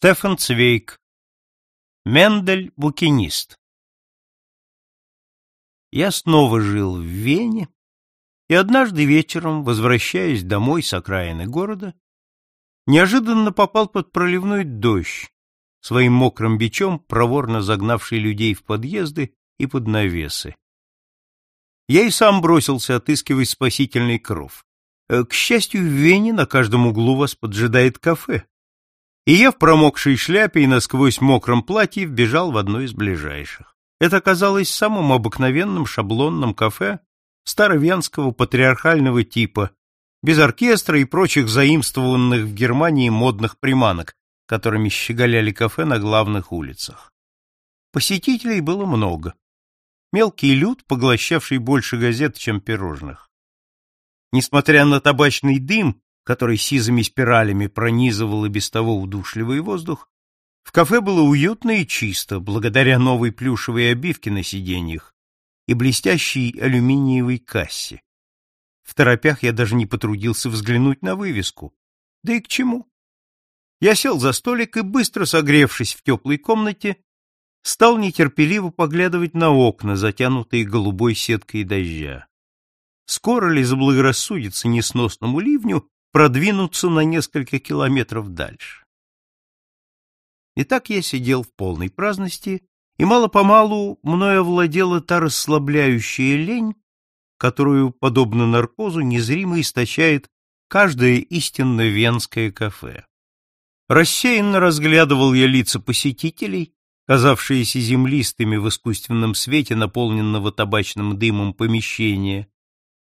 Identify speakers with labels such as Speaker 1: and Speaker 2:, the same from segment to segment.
Speaker 1: Стефан Цвейк. Мендель букинист. Я снова жил в Вене, и однажды вечером, возвращаясь домой с окраины города, неожиданно попал под проливной дождь, своим мокрым бичом проворно загнавший людей в подъезды и под навесы. Я и сам бросился отыскивать спасительный кров. Э, к счастью, в Вене на каждом углу вас поджидает кафе, и я в промокшей шляпе и насквозь мокром платье вбежал в одно из ближайших. Это оказалось самым обыкновенным шаблонным кафе старовенского патриархального типа, без оркестра и прочих заимствованных в Германии модных приманок, которыми щеголяли кафе на главных улицах. Посетителей было много. Мелкий люд, поглощавший больше газет, чем пирожных. Несмотря на табачный дым, который сизыми спиралями пронизывал и без того удушливый воздух, в кафе было уютно и чисто, благодаря новой плюшевой обивке на сиденьях и блестящей алюминиевой кассе. В торопях я даже не потрудился взглянуть на вывеску. Да и к чему? Я сел за столик и, быстро согревшись в теплой комнате, стал нетерпеливо поглядывать на окна, затянутые голубой сеткой дождя. Скоро ли заблагорассудится несносному ливню продвинуться на несколько километров дальше. И так я сидел в полной праздности, и мало-помалу мною овладела та расслабляющая лень, которую, подобно наркозу, незримо источает каждое истинно венское кафе. Рассеянно разглядывал я лица посетителей, казавшиеся землистыми в искусственном свете наполненного табачным дымом помещения,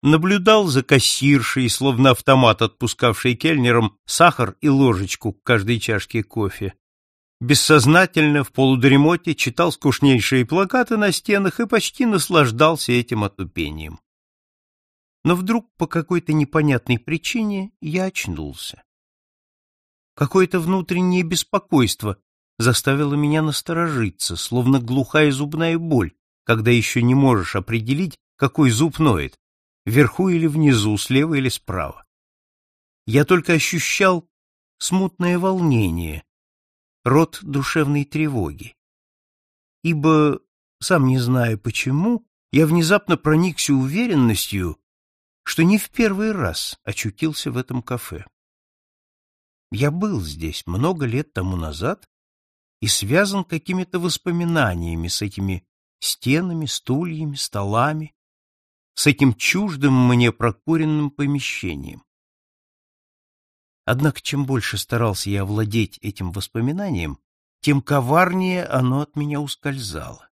Speaker 1: наблюдал за кассиршей, словно автомат, отпускавшей кельнерам сахар и ложечку к каждой чашке кофе. Бессознательно, в полудремоте, читал скучнейшие плакаты на стенах и почти наслаждался этим отупением. Но вдруг по какой-то непонятной причине я очнулся. Какое-то внутреннее беспокойство заставило меня насторожиться, словно глухая зубная боль, когда еще не можешь определить, какой зуб ноет, вверху или внизу, слева или справа. Я только ощущал смутное волнение, род душевной тревоги. Ибо, сам не знаю почему, я внезапно проникся уверенностью, что не в первый раз очутился в этом кафе. Я был здесь много лет тому назад и связан какими-то воспоминаниями с этими стенами, стульями, столами, с этим чуждым мне прокуренным помещением. Однако чем больше старался я овладеть этим воспоминанием, тем коварнее оно от меня ускользало.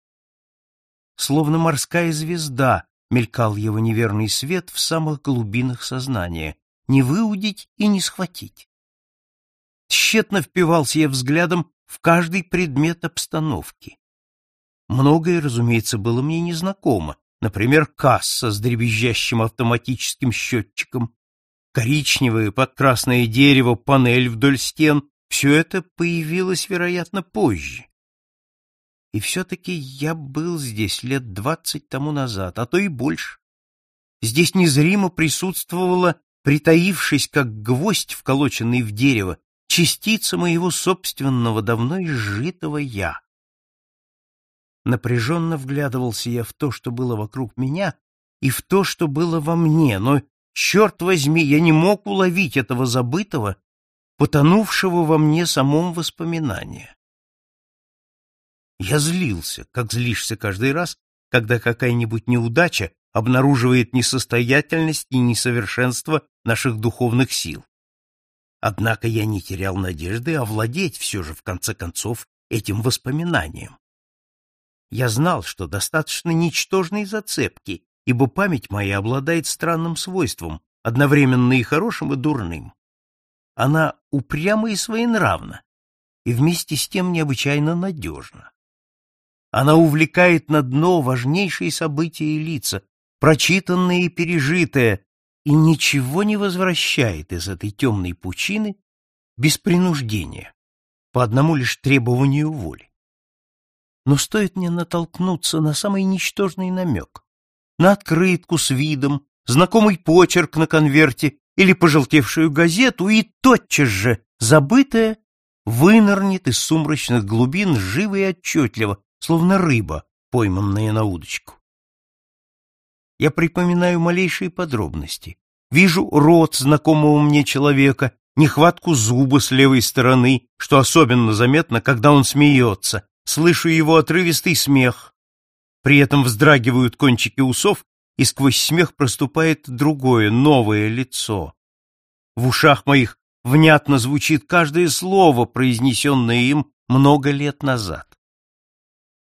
Speaker 1: Словно морская звезда мелькал его неверный свет в самых глубинах сознания, не выудить и не схватить. Тщетно впивался я взглядом в каждый предмет обстановки. Многое, разумеется, было мне незнакомо, Например, касса с дребезжащим автоматическим счетчиком, коричневое под красное дерево панель вдоль стен — все это появилось, вероятно, позже. И все-таки я был здесь лет двадцать тому назад, а то и больше. Здесь незримо присутствовала, притаившись, как гвоздь, вколоченный в дерево, частица моего собственного, давно изжитого «я». Напряженно вглядывался я в то, что было вокруг меня, и в то, что было во мне, но, черт возьми, я не мог уловить этого забытого, потонувшего во мне самом воспоминания. Я злился, как злишься каждый раз, когда какая-нибудь неудача обнаруживает несостоятельность и несовершенство наших духовных сил. Однако я не терял надежды овладеть все же, в конце концов, этим воспоминанием. Я знал, что достаточно ничтожной зацепки, ибо память моя обладает странным свойством, одновременно и хорошим, и дурным. Она упряма и своенравна, и вместе с тем необычайно надежна. Она увлекает на дно важнейшие события и лица, прочитанные и пережитые, и ничего не возвращает из этой темной пучины без принуждения, по одному лишь требованию воли. Но стоит мне натолкнуться на самый ничтожный намек, на открытку с видом, знакомый почерк на конверте или пожелтевшую газету, и тотчас же забытое вынырнет из сумрачных глубин живо и отчетливо, словно рыба, пойманная на удочку. Я припоминаю малейшие подробности. Вижу рот знакомого мне человека, нехватку зуба с левой стороны, что особенно заметно, когда он смеется. Слышу его отрывистый смех. При этом вздрагивают кончики усов, и сквозь смех проступает другое, новое лицо. В ушах моих внятно звучит каждое слово, произнесенное им много лет назад.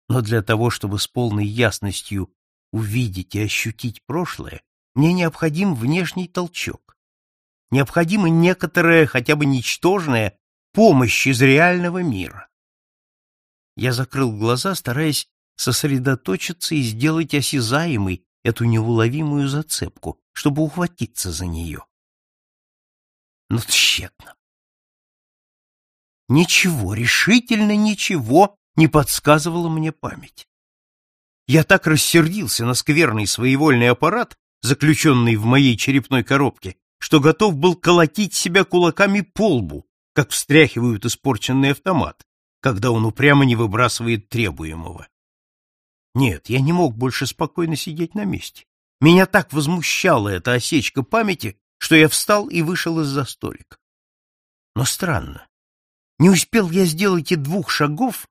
Speaker 1: Но для того, чтобы с полной ясностью увидеть и ощутить прошлое, мне необходим внешний толчок. Необходима некоторая, хотя бы ничтожная, помощь из реального мира. Я закрыл глаза, стараясь сосредоточиться и сделать осязаемой эту неуловимую зацепку, чтобы ухватиться за нее. Но тщетно. Ничего, решительно ничего не подсказывала мне память. Я так рассердился на скверный своевольный аппарат, заключенный в моей черепной коробке, что готов был колотить себя кулаками по лбу, как встряхивают испорченный автомат, когда он упрямо не выбрасывает требуемого. Нет, я не мог больше спокойно сидеть на месте. Меня так возмущала эта осечка памяти, что я встал и вышел из-за столика. Но странно. Не успел я сделать и двух шагов,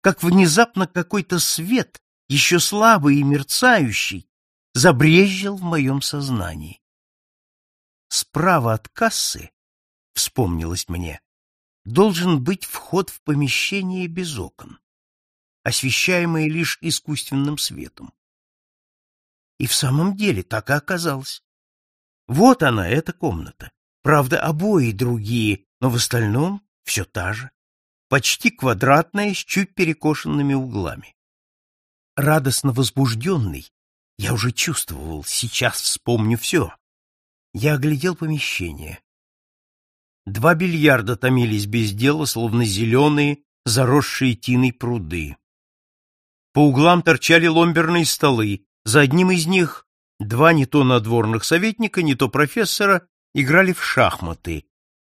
Speaker 1: как внезапно какой-то свет еще слабый и мерцающий, забрезжил в моем сознании. Справа от кассы, вспомнилось мне, должен быть вход в помещение без окон, освещаемое лишь искусственным светом. И в самом деле так и оказалось. Вот она, эта комната. Правда, обои другие, но в остальном все та же. Почти квадратная, с чуть перекошенными углами радостно возбужденный, я уже чувствовал, сейчас вспомню все. Я оглядел помещение. Два бильярда томились без дела, словно зеленые, заросшие тиной пруды. По углам торчали ломберные столы. За одним из них два не то надворных советника, не то профессора играли в шахматы.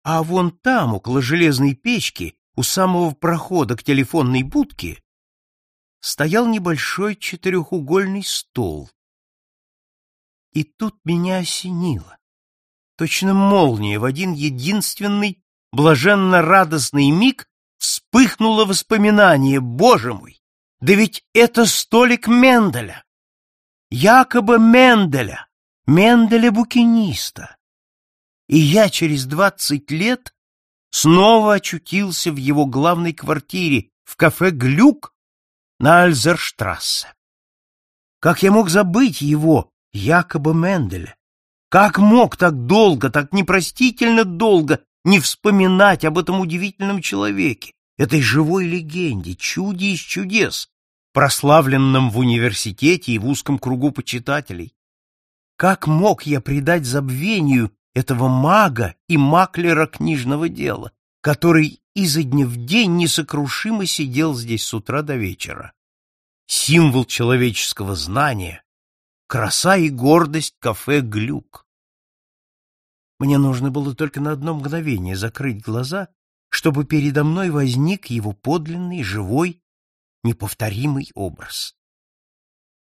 Speaker 1: А вон там, около железной печки, у самого прохода к телефонной будке, стоял небольшой четырехугольный стол. И тут меня осенило. Точно молния в один единственный, блаженно-радостный миг вспыхнуло воспоминание, боже мой! Да ведь это столик Менделя! Якобы Менделя, Менделя-букиниста. И я через двадцать лет снова очутился в его главной квартире, в кафе «Глюк», на Альзерштрассе. Как я мог забыть его, якобы Менделя? Как мог так долго, так непростительно долго не вспоминать об этом удивительном человеке, этой живой легенде, чуде из чудес, прославленном в университете и в узком кругу почитателей? Как мог я предать забвению этого мага и маклера книжного дела, который изо дня в день несокрушимо сидел здесь с утра до вечера. Символ человеческого знания, краса и гордость кафе «Глюк». Мне нужно было только на одно мгновение закрыть глаза, чтобы передо мной возник его подлинный, живой, неповторимый образ.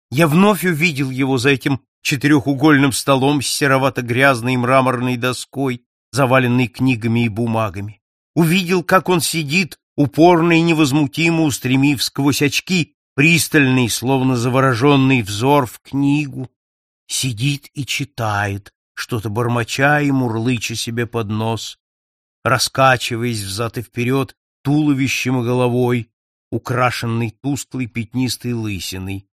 Speaker 1: Я вновь увидел его за этим четырехугольным столом с серовато-грязной мраморной доской, заваленной книгами и бумагами. Увидел, как он сидит, упорно и невозмутимо устремив сквозь очки пристальный, словно завороженный взор в книгу, сидит и читает, что-то бормоча и мурлыча себе под нос, раскачиваясь взад и вперед туловищем и головой, украшенный тусклой пятнистой лысиной.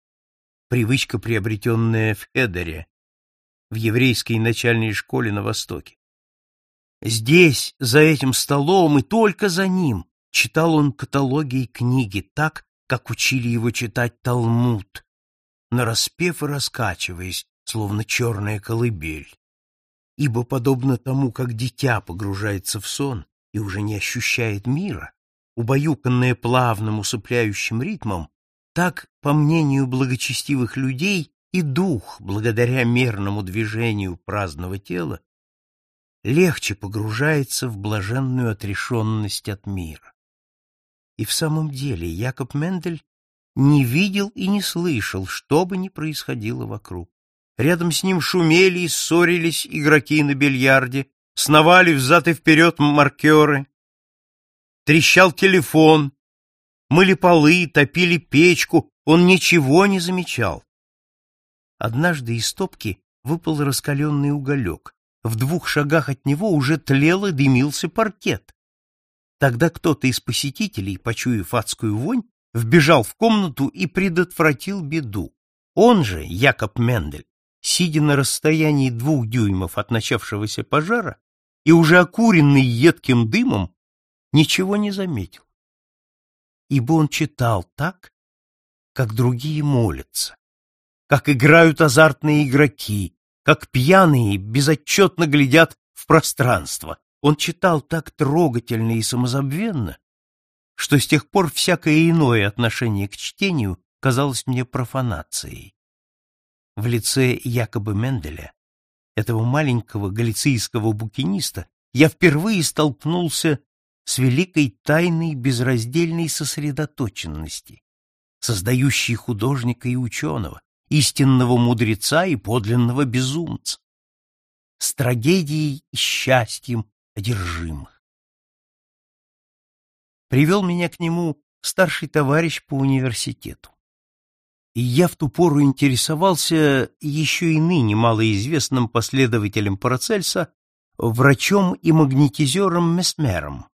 Speaker 1: Привычка, приобретенная в Хедере, в еврейской начальной школе на Востоке. Здесь, за этим столом и только за ним, читал он каталоги и книги так, как учили его читать Талмуд, нараспев и раскачиваясь, словно черная колыбель. Ибо, подобно тому, как дитя погружается в сон и уже не ощущает мира, убаюканное плавным усыпляющим ритмом, так, по мнению благочестивых людей, и дух, благодаря мерному движению праздного тела, легче погружается в блаженную отрешенность от мира. И в самом деле Якоб Мендель не видел и не слышал, что бы ни происходило вокруг. Рядом с ним шумели и ссорились игроки на бильярде, сновали взад и вперед маркеры. Трещал телефон, мыли полы, топили печку, он ничего не замечал. Однажды из топки выпал раскаленный уголек. В двух шагах от него уже тлел и дымился паркет. Тогда кто-то из посетителей, почуяв адскую вонь, вбежал в комнату и предотвратил беду. Он же, Якоб Мендель, сидя на расстоянии двух дюймов от начавшегося пожара и уже окуренный едким дымом, ничего не заметил. Ибо он читал так, как другие молятся, как играют азартные игроки, как пьяные безотчетно глядят в пространство. Он читал так трогательно и самозабвенно, что с тех пор всякое иное отношение к чтению казалось мне профанацией. В лице якобы Менделя, этого маленького галицийского букиниста, я впервые столкнулся с великой тайной безраздельной сосредоточенности, создающей художника и ученого, истинного мудреца и подлинного безумца, с трагедией и счастьем одержимых привел меня к нему старший товарищ по университету. И я в ту пору интересовался еще и ныне малоизвестным последователем Парацельса, врачом и магнетизером Месмером.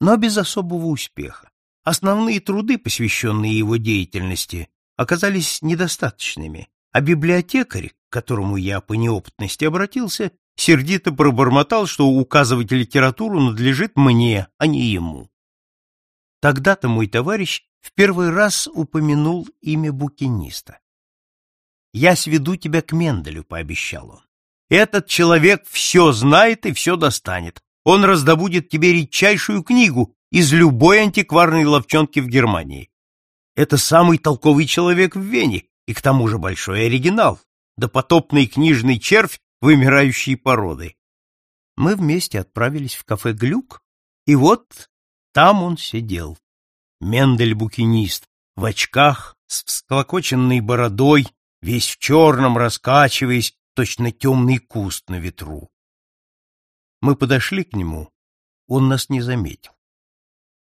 Speaker 1: Но без особого успеха. Основные труды, посвященные его деятельности, оказались недостаточными, а библиотекарь, к которому я по неопытности обратился, сердито пробормотал, что указывать литературу надлежит мне, а не ему. Тогда-то мой товарищ в первый раз упомянул имя букиниста. «Я сведу тебя к Менделю», — пообещал он. «Этот человек все знает и все достанет. Он раздобудет тебе редчайшую книгу из любой антикварной ловчонки в Германии. Это самый толковый человек в Вене, и к тому же большой оригинал, допотопный книжный червь вымирающей породы. Мы вместе отправились в кафе «Глюк», и вот там он сидел. Мендель-букинист, в очках, с всклокоченной бородой, весь в черном, раскачиваясь, точно темный куст на ветру. Мы подошли к нему, он нас не заметил.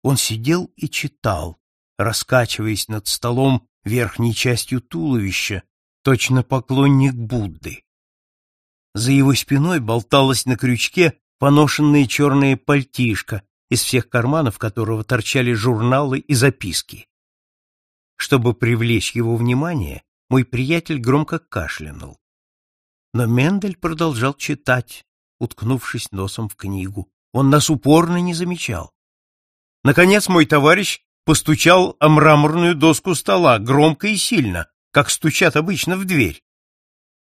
Speaker 1: Он сидел и читал, раскачиваясь над столом верхней частью туловища, точно поклонник Будды. За его спиной болталась на крючке поношенная черная пальтишка, из всех карманов которого торчали журналы и записки. Чтобы привлечь его внимание, мой приятель громко кашлянул. Но Мендель продолжал читать, уткнувшись носом в книгу. Он нас упорно не замечал. Наконец мой товарищ постучал о мраморную доску стола громко и сильно, как стучат обычно в дверь.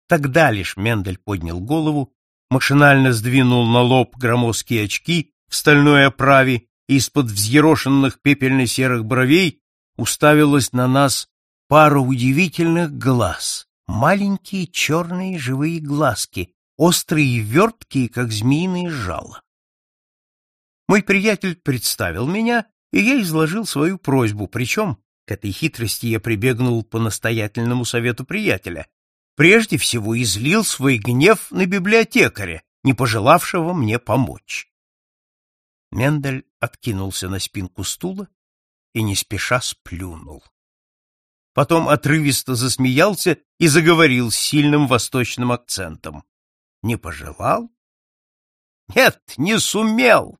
Speaker 1: Тогда лишь Мендель поднял голову, машинально сдвинул на лоб громоздкие очки в стальной оправе и из-под взъерошенных пепельно-серых бровей уставилась на нас пара удивительных глаз, маленькие черные живые глазки, острые и верткие, как змеиные жало. Мой приятель представил меня, и я изложил свою просьбу, причем к этой хитрости я прибегнул по настоятельному совету приятеля. Прежде всего излил свой гнев на библиотекаря, не пожелавшего мне помочь. Мендель откинулся на спинку стула и не спеша сплюнул. Потом отрывисто засмеялся и заговорил с сильным восточным акцентом. Не пожелал? Нет, не сумел.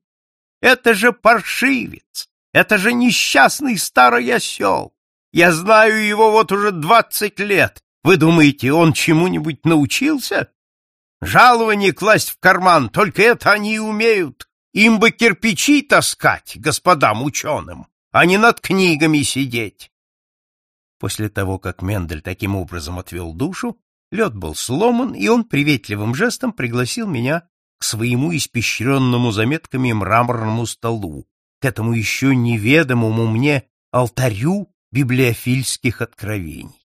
Speaker 1: Это же паршивец. Это же несчастный старый осел. Я знаю его вот уже двадцать лет. Вы думаете, он чему-нибудь научился? Жалование класть в карман, только это они и умеют. Им бы кирпичи таскать, господам ученым, а не над книгами сидеть. После того, как Мендель таким образом отвел душу, лед был сломан, и он приветливым жестом пригласил меня к своему испещренному заметками мраморному столу, к этому еще неведомому мне алтарю библиофильских откровений.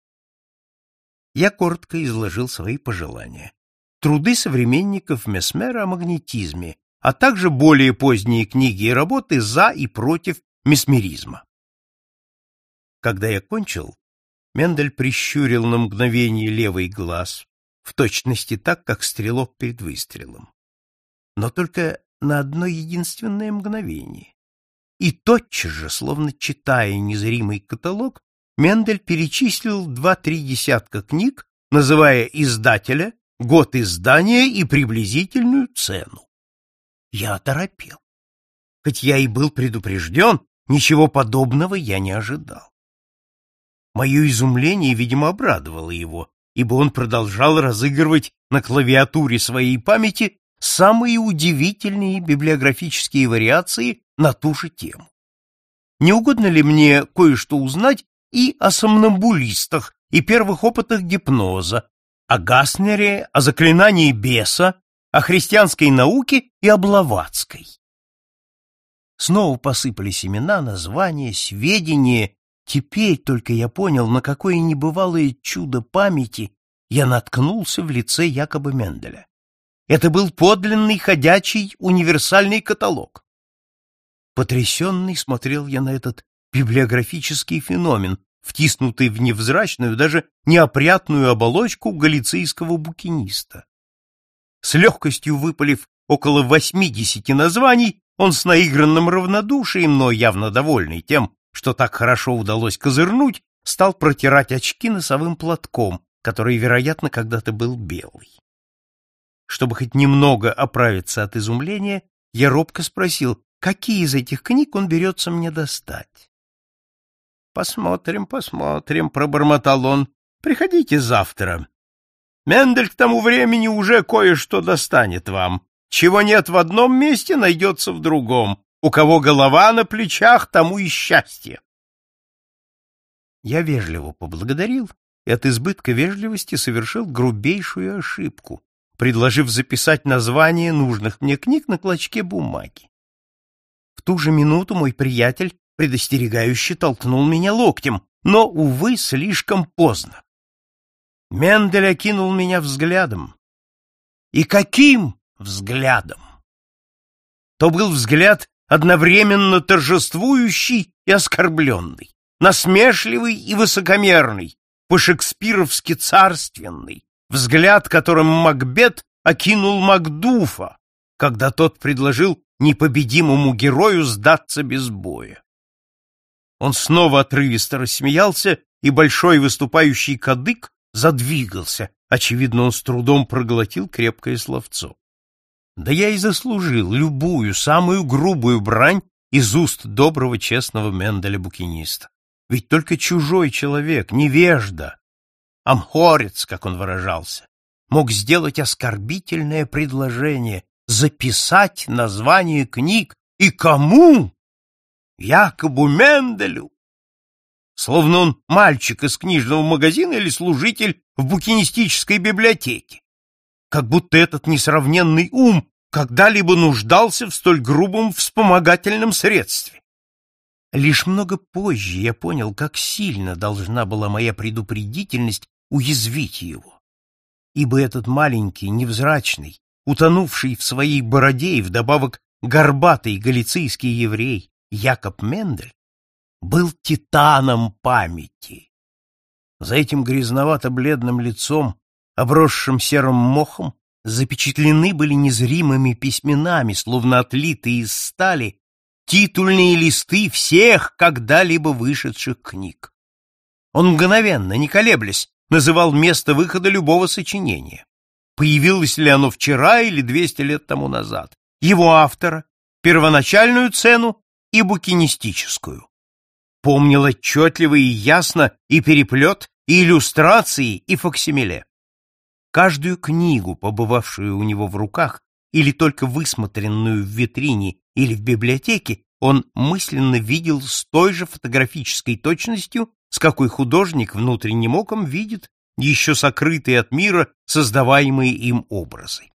Speaker 1: Я коротко изложил свои пожелания. труды современников Месмера о магнетизме, а также более поздние книги и работы за и против месмеризма. Когда я кончил, Мендель прищурил на мгновение левый глаз, в точности так, как стрелок перед выстрелом. Но только на одно единственное мгновение. И тотчас же, словно читая незримый каталог, Мендель перечислил два-три десятка книг, называя издателя, год издания и приблизительную цену. Я оторопел. Хоть я и был предупрежден, ничего подобного я не ожидал. Мое изумление, видимо, обрадовало его, ибо он продолжал разыгрывать на клавиатуре своей памяти самые удивительные библиографические вариации на ту же тему. Не угодно ли мне кое-что узнать и о сомнамбулистах, и первых опытах гипноза, о Гаснере, о заклинании беса, о христианской науке и о Блаватской? Снова посыпались имена, названия, сведения. Теперь только я понял, на какое небывалое чудо памяти я наткнулся в лице якобы Менделя. Это был подлинный ходячий универсальный каталог. Потрясенный смотрел я на этот библиографический феномен, втиснутый в невзрачную, даже неопрятную оболочку галицийского букиниста. С легкостью выпалив около восьмидесяти названий, он с наигранным равнодушием, но явно довольный тем, что так хорошо удалось козырнуть, стал протирать очки носовым платком, который, вероятно, когда-то был белый. Чтобы хоть немного оправиться от изумления, я робко спросил, какие из этих книг он берется мне достать. «Посмотрим, посмотрим», — пробормотал он. «Приходите завтра. Мендель к тому времени уже кое-что достанет вам. Чего нет в одном месте, найдется в другом. У кого голова на плечах, тому и счастье». Я вежливо поблагодарил и от избытка вежливости совершил грубейшую ошибку, предложив записать название нужных мне книг на клочке бумаги. В ту же минуту мой приятель предостерегающе толкнул меня локтем, но, увы, слишком поздно. Мендель окинул меня взглядом. И каким взглядом? То был взгляд одновременно торжествующий и оскорбленный, насмешливый и высокомерный, по-шекспировски царственный, взгляд, которым Макбет окинул Макдуфа, когда тот предложил непобедимому герою сдаться без боя. Он снова отрывисто рассмеялся, и большой выступающий кадык задвигался. Очевидно, он с трудом проглотил крепкое словцо. Да я и заслужил любую, самую грубую брань из уст доброго, честного Менделя-букиниста. Ведь только чужой человек, невежда, амхорец, как он выражался, мог сделать оскорбительное предложение записать название книг и кому? Якобы Менделю. Словно он мальчик из книжного магазина или служитель в букинистической библиотеке. Как будто этот несравненный ум когда-либо нуждался в столь грубом вспомогательном средстве. Лишь много позже я понял, как сильно должна была моя предупредительность уязвить его. Ибо этот маленький, невзрачный, утонувший в своей бороде и вдобавок горбатый галицийский еврей Якоб Мендель был титаном памяти. За этим грязновато-бледным лицом, обросшим серым мохом, запечатлены были незримыми письменами, словно отлитые из стали, титульные листы всех когда-либо вышедших книг. Он мгновенно, не колеблясь, называл место выхода любого сочинения. Появилось ли оно вчера или двести лет тому назад, его автора, первоначальную цену и букинистическую. Помнил отчетливо и ясно и переплет, и иллюстрации, и факсимиле. Каждую книгу, побывавшую у него в руках, или только высмотренную в витрине или в библиотеке, он мысленно видел с той же фотографической точностью, с какой художник внутренним оком видит еще сокрытые от мира создаваемые им образы.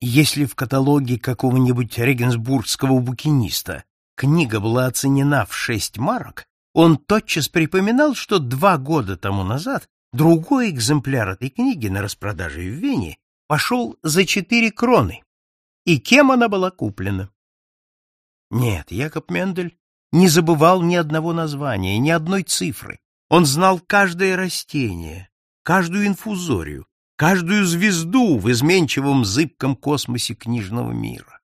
Speaker 1: Если в каталоге какого-нибудь регенсбургского букиниста книга была оценена в шесть марок, он тотчас припоминал, что два года тому назад другой экземпляр этой книги на распродаже в Вене пошел за четыре кроны. И кем она была куплена? Нет, Якоб Мендель не забывал ни одного названия, ни одной цифры. Он знал каждое растение, каждую инфузорию, каждую звезду в изменчивом зыбком космосе книжного мира.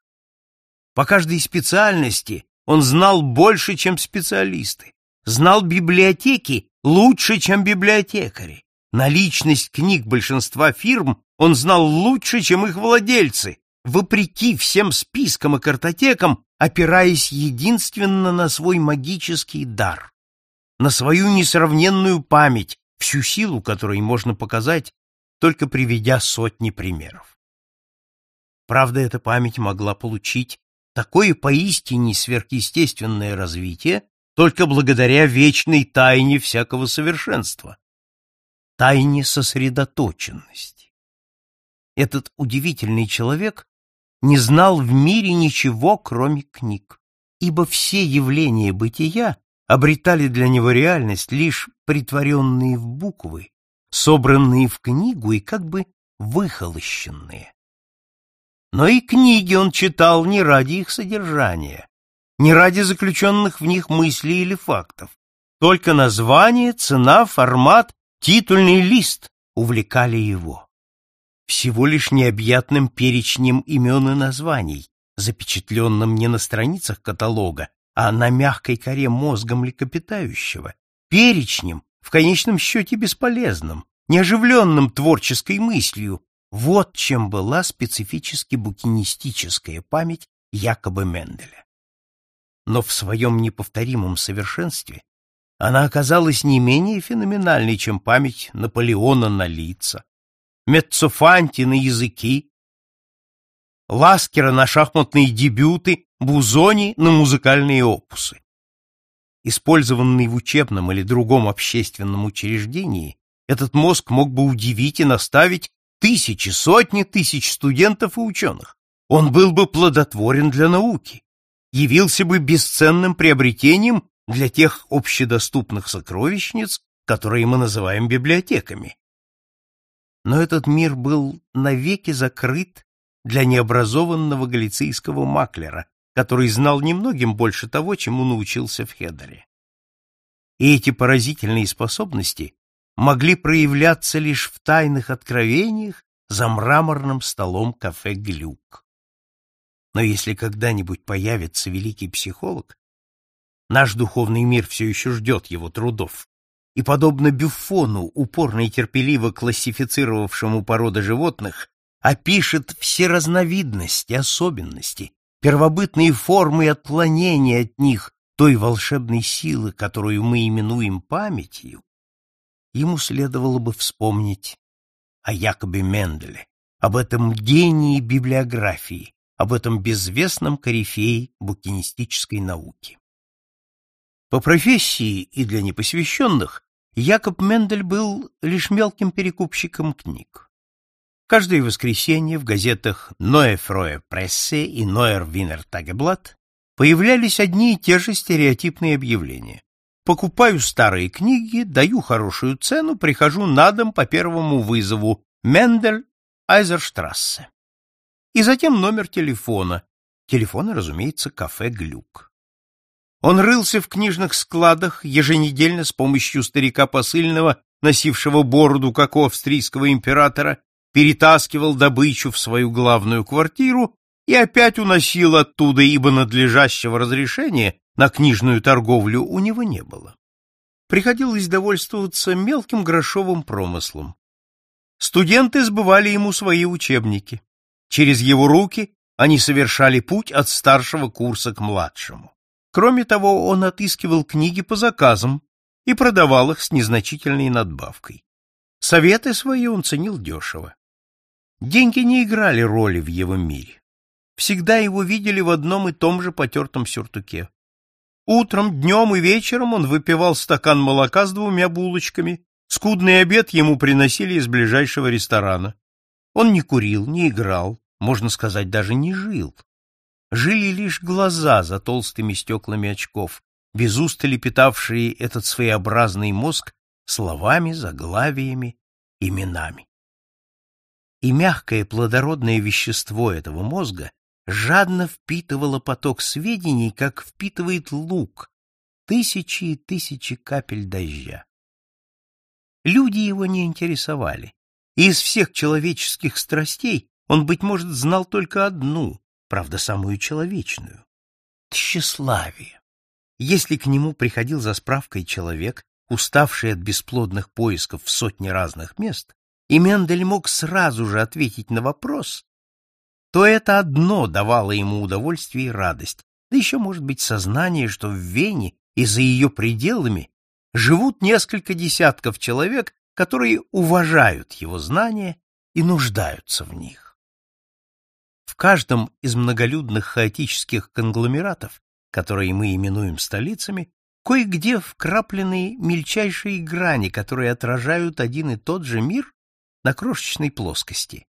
Speaker 1: По каждой специальности он знал больше, чем специалисты, знал библиотеки лучше, чем библиотекари. Наличность книг большинства фирм он знал лучше, чем их владельцы, вопреки всем спискам и картотекам, опираясь единственно на свой магический дар, на свою несравненную память, всю силу которой можно показать, только приведя сотни примеров. Правда, эта память могла получить такое поистине сверхъестественное развитие только благодаря вечной тайне всякого совершенства, тайне сосредоточенности. Этот удивительный человек не знал в мире ничего, кроме книг, ибо все явления бытия обретали для него реальность лишь притворенные в буквы, собранные в книгу и как бы выхолощенные. Но и книги он читал не ради их содержания, не ради заключенных в них мыслей или фактов. Только название, цена, формат, титульный лист увлекали его всего лишь необъятным перечнем имен и названий, запечатленным не на страницах каталога, а на мягкой коре мозга млекопитающего, перечнем, в конечном счете бесполезным, неоживленным творческой мыслью, вот чем была специфически букинистическая память якобы Менделя. Но в своем неповторимом совершенстве она оказалась не менее феноменальной, чем память Наполеона на лица, Меццофанти на языки, Ласкера на шахматные дебюты, Бузони на музыкальные опусы. Использованный в учебном или другом общественном учреждении, этот мозг мог бы удивить и наставить тысячи, сотни тысяч студентов и ученых. Он был бы плодотворен для науки, явился бы бесценным приобретением для тех общедоступных сокровищниц, которые мы называем библиотеками но этот мир был навеки закрыт для необразованного галицийского маклера, который знал немногим больше того, чему научился в Хедере. И эти поразительные способности могли проявляться лишь в тайных откровениях за мраморным столом кафе «Глюк». Но если когда-нибудь появится великий психолог, наш духовный мир все еще ждет его трудов, и, подобно Бюфону, упорно и терпеливо классифицировавшему породы животных, опишет все разновидности, особенности, первобытные формы и отклонения от них той волшебной силы, которую мы именуем памятью, ему следовало бы вспомнить о Якобе Менделе, об этом гении библиографии, об этом безвестном корифее букинистической науки. По профессии и для непосвященных Якоб Мендель был лишь мелким перекупщиком книг. Каждое воскресенье в газетах «Neue Freie Presse» и «Neuer Wiener Tageblatt» появлялись одни и те же стереотипные объявления. Покупаю старые книги, даю хорошую цену, прихожу на дом по первому вызову Мендель, Айзерштрассе. И затем номер телефона. Телефона, разумеется, кафе «Глюк». Он рылся в книжных складах еженедельно с помощью старика посыльного, носившего бороду, как у австрийского императора, перетаскивал добычу в свою главную квартиру и опять уносил оттуда, ибо надлежащего разрешения на книжную торговлю у него не было. Приходилось довольствоваться мелким грошовым промыслом. Студенты сбывали ему свои учебники. Через его руки они совершали путь от старшего курса к младшему. Кроме того, он отыскивал книги по заказам и продавал их с незначительной надбавкой. Советы свои он ценил дешево. Деньги не играли роли в его мире. Всегда его видели в одном и том же потертом сюртуке. Утром, днем и вечером он выпивал стакан молока с двумя булочками, скудный обед ему приносили из ближайшего ресторана. Он не курил, не играл, можно сказать, даже не жил жили лишь глаза за толстыми стеклами очков, без устали питавшие этот своеобразный мозг словами, заглавиями, именами. и мягкое плодородное вещество этого мозга жадно впитывало поток сведений, как впитывает лук, тысячи и тысячи капель дождя. Люди его не интересовали, и из всех человеческих страстей он, быть может, знал только одну, правда, самую человечную — тщеславие. Если к нему приходил за справкой человек, уставший от бесплодных поисков в сотни разных мест, и Мендель мог сразу же ответить на вопрос, то это одно давало ему удовольствие и радость, да еще, может быть, сознание, что в Вене и за ее пределами живут несколько десятков человек, которые уважают его знания и нуждаются в них. В каждом из многолюдных хаотических конгломератов, которые мы именуем столицами, кое-где вкраплены мельчайшие грани, которые отражают один и тот же мир на крошечной плоскости.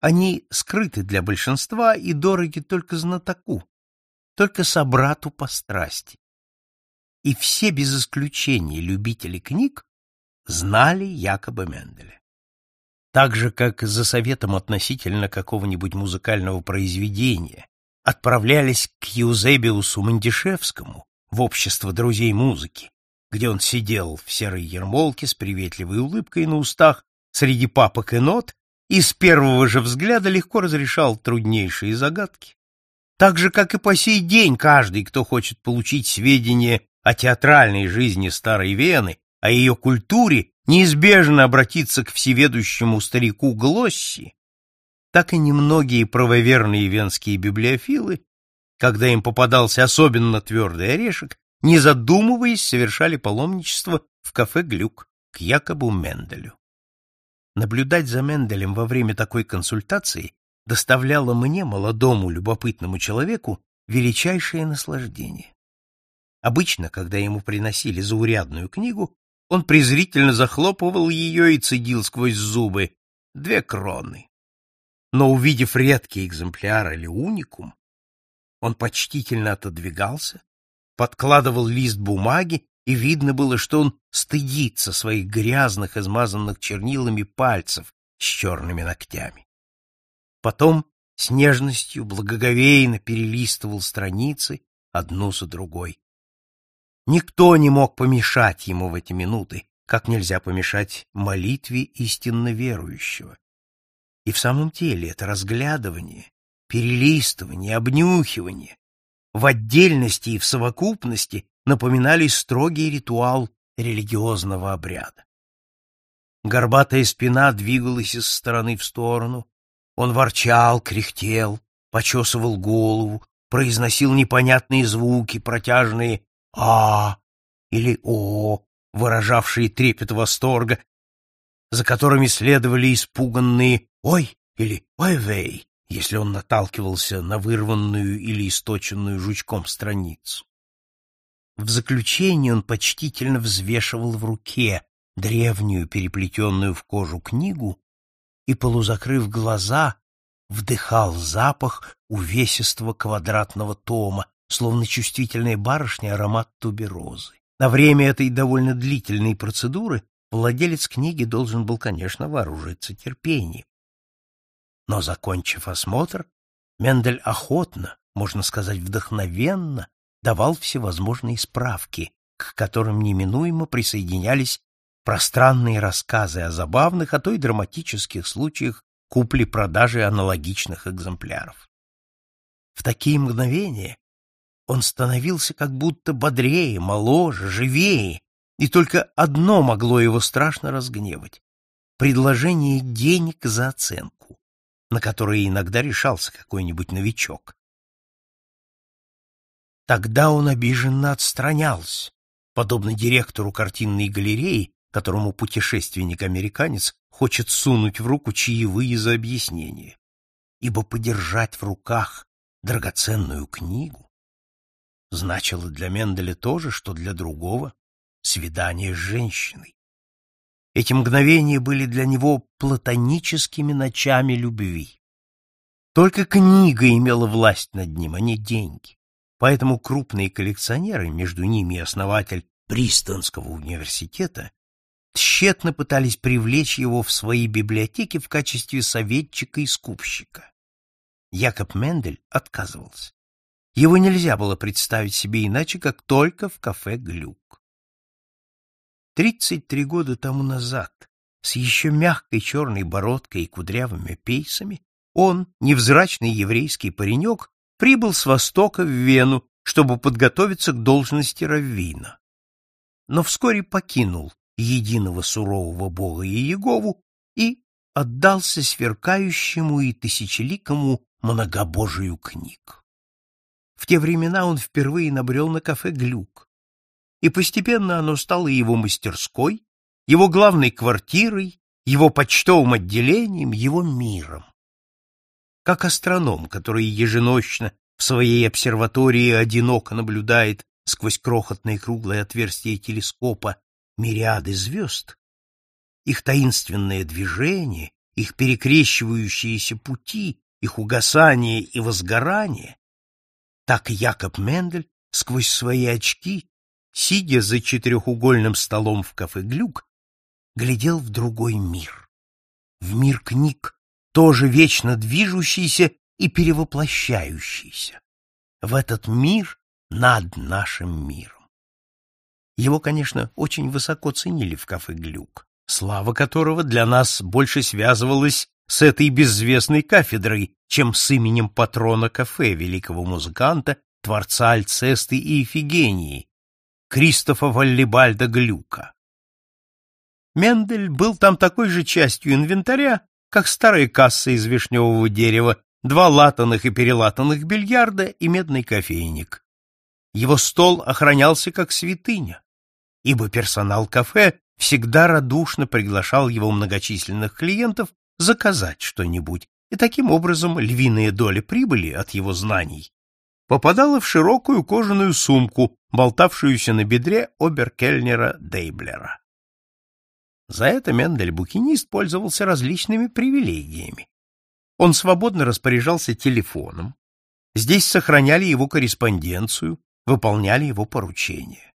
Speaker 1: Они скрыты для большинства и дороги только знатоку, только собрату по страсти. И все без исключения любители книг знали якобы Менделя. Так же, как за советом относительно какого-нибудь музыкального произведения отправлялись к Юзебиусу Мандишевскому в общество друзей музыки, где он сидел в серой ермолке с приветливой улыбкой на устах среди папок и нот и с первого же взгляда легко разрешал труднейшие загадки. Так же, как и по сей день каждый, кто хочет получить сведения о театральной жизни Старой Вены, о ее культуре, неизбежно обратиться к всеведущему старику Глосси, так и немногие правоверные венские библиофилы, когда им попадался особенно твердый орешек, не задумываясь, совершали паломничество в кафе «Глюк» к Якобу Менделю. Наблюдать за Менделем во время такой консультации доставляло мне, молодому любопытному человеку, величайшее наслаждение. Обычно, когда ему приносили заурядную книгу, он презрительно захлопывал ее и цедил сквозь зубы две кроны. Но, увидев редкий экземпляр или уникум, он почтительно отодвигался, подкладывал лист бумаги и видно было, что он стыдится своих грязных, измазанных чернилами пальцев с черными ногтями. Потом с нежностью благоговейно перелистывал страницы одну за другой. Никто не мог помешать ему в эти минуты, как нельзя помешать молитве истинно верующего. И в самом деле это разглядывание, перелистывание, обнюхивание в отдельности и в совокупности напоминали строгий ритуал религиозного обряда. Горбатая спина двигалась из стороны в сторону, он ворчал, кряхтел, почесывал голову, произносил непонятные звуки, протяжные «а» или «о», выражавшие трепет восторга, за которыми следовали испуганные «ой» или «ой-вей», если он наталкивался на вырванную или источенную жучком страницу. В заключение он почтительно взвешивал в руке древнюю переплетенную в кожу книгу и, полузакрыв глаза, вдыхал запах увесистого квадратного тома, словно чувствительная барышня аромат туберозы. На время этой довольно длительной процедуры владелец книги должен был, конечно, вооружиться терпением. Но, закончив осмотр, Мендель охотно, можно сказать, вдохновенно давал всевозможные справки, к которым неминуемо присоединялись пространные рассказы о забавных, а то и драматических случаях купли-продажи аналогичных экземпляров. В такие мгновения он становился как будто бодрее, моложе, живее, и только одно могло его страшно разгневать — предложение денег за оценку, на которое иногда решался какой-нибудь новичок. Тогда он обиженно отстранялся, подобно директору картинной галереи, которому путешественник-американец хочет сунуть в руку чаевые за объяснение. Ибо подержать в руках драгоценную книгу значило для Менделя то же, что для другого — свидание с женщиной. Эти мгновения были для него платоническими ночами любви. Только книга имела власть над ним, а не деньги. Поэтому крупные коллекционеры, между ними и основатель Пристонского университета, тщетно пытались привлечь его в свои библиотеки в качестве советчика и скупщика. Якоб Мендель отказывался. Его нельзя было представить себе иначе, как только в кафе «Глюк». Тридцать три года тому назад, с еще мягкой черной бородкой и кудрявыми пейсами, он, невзрачный еврейский паренек, прибыл с востока в Вену, чтобы подготовиться к должности раввина. Но вскоре покинул единого сурового бога Иегову и отдался сверкающему и тысячеликому многобожию книг. В те времена он впервые набрел на кафе «Глюк», и постепенно оно стало его мастерской, его главной квартирой, его почтовым отделением, его миром. Как астроном, который еженочно в своей обсерватории одиноко наблюдает сквозь крохотное круглое отверстие телескопа мириады звезд, их таинственное движение, их перекрещивающиеся пути, их угасание и возгорание, так Якоб Мендель сквозь свои очки, сидя за четырехугольным столом в кафе «Глюк», глядел в другой мир. В мир книг, тоже вечно движущийся и перевоплощающийся. В этот мир над нашим миром. Его, конечно, очень высоко ценили в кафе «Глюк», слава которого для нас больше связывалась с этой безвестной кафедрой, чем с именем патрона кафе, великого музыканта, творца Альцесты и Эфигении, Кристофа Валлибальда Глюка. Мендель был там такой же частью инвентаря, как старая касса из вишневого дерева, два латаных и перелатанных бильярда и медный кофейник. Его стол охранялся как святыня, ибо персонал кафе всегда радушно приглашал его многочисленных клиентов заказать что-нибудь, и таким образом львиная доля прибыли от его знаний попадала в широкую кожаную сумку, болтавшуюся на бедре оберкельнера Дейблера. За это Мендель-букинист пользовался различными привилегиями. Он свободно распоряжался телефоном, здесь сохраняли его корреспонденцию, выполняли его поручения.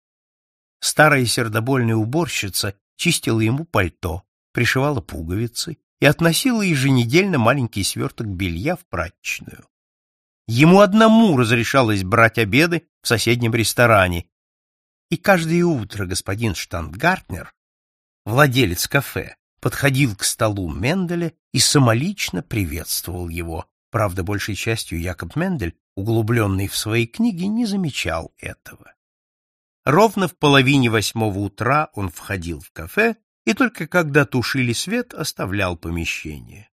Speaker 1: Старая сердобольная уборщица чистила ему пальто, пришивала пуговицы и относила еженедельно маленький сверток белья в прачечную. Ему одному разрешалось брать обеды в соседнем ресторане, и каждое утро господин Штандгартнер владелец кафе, подходил к столу Менделя и самолично приветствовал его. Правда, большей частью Якоб Мендель, углубленный в свои книги, не замечал этого. Ровно в половине восьмого утра он входил в кафе и только когда тушили свет, оставлял помещение.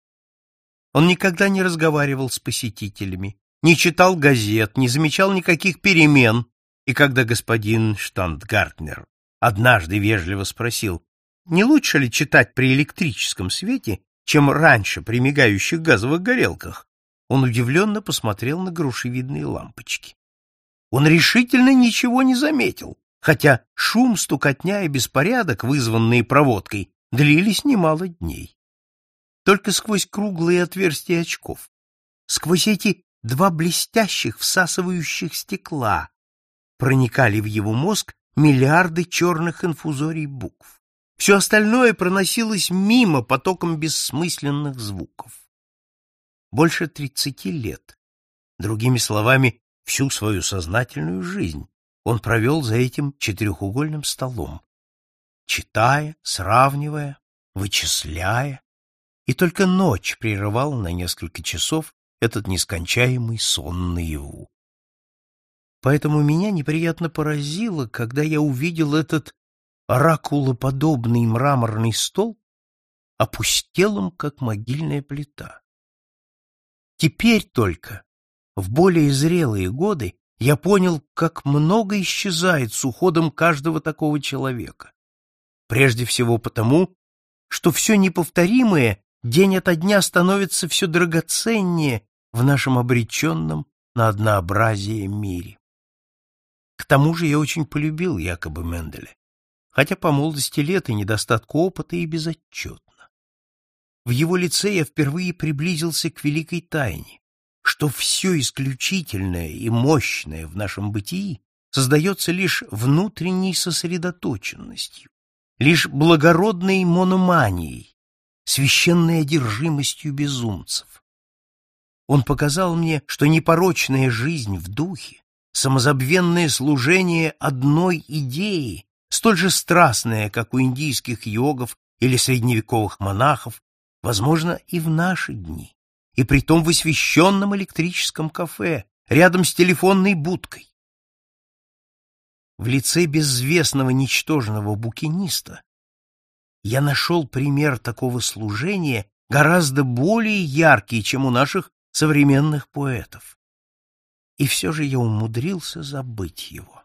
Speaker 1: Он никогда не разговаривал с посетителями, не читал газет, не замечал никаких перемен, и когда господин Штандгартнер однажды вежливо спросил, не лучше ли читать при электрическом свете, чем раньше при мигающих газовых горелках? Он удивленно посмотрел на грушевидные лампочки. Он решительно ничего не заметил, хотя шум, стукотня и беспорядок, вызванные проводкой, длились немало дней. Только сквозь круглые отверстия очков, сквозь эти два блестящих, всасывающих стекла, проникали в его мозг миллиарды черных инфузорий букв. Все остальное проносилось мимо потоком бессмысленных звуков. Больше тридцати лет, другими словами, всю свою сознательную жизнь, он провел за этим четырехугольным столом, читая, сравнивая, вычисляя, и только ночь прерывал на несколько часов этот нескончаемый сон наяву. Поэтому меня неприятно поразило, когда я увидел этот оракулоподобный мраморный стол опустелым, как могильная плита. Теперь только, в более зрелые годы, я понял, как много исчезает с уходом каждого такого человека. Прежде всего потому, что все неповторимое день ото дня становится все драгоценнее в нашем обреченном на однообразие мире. К тому же я очень полюбил якобы Менделя хотя по молодости лет и недостатку опыта и безотчетно. В его лице я впервые приблизился к великой тайне, что все исключительное и мощное в нашем бытии создается лишь внутренней сосредоточенностью, лишь благородной мономанией, священной одержимостью безумцев. Он показал мне, что непорочная жизнь в духе, самозабвенное служение одной идеи, столь же страстное, как у индийских йогов или средневековых монахов, возможно и в наши дни, и притом в освещенном электрическом кафе, рядом с телефонной будкой. В лице безвестного ничтожного букиниста я нашел пример такого служения гораздо более яркий, чем у наших современных поэтов. И все же я умудрился забыть его.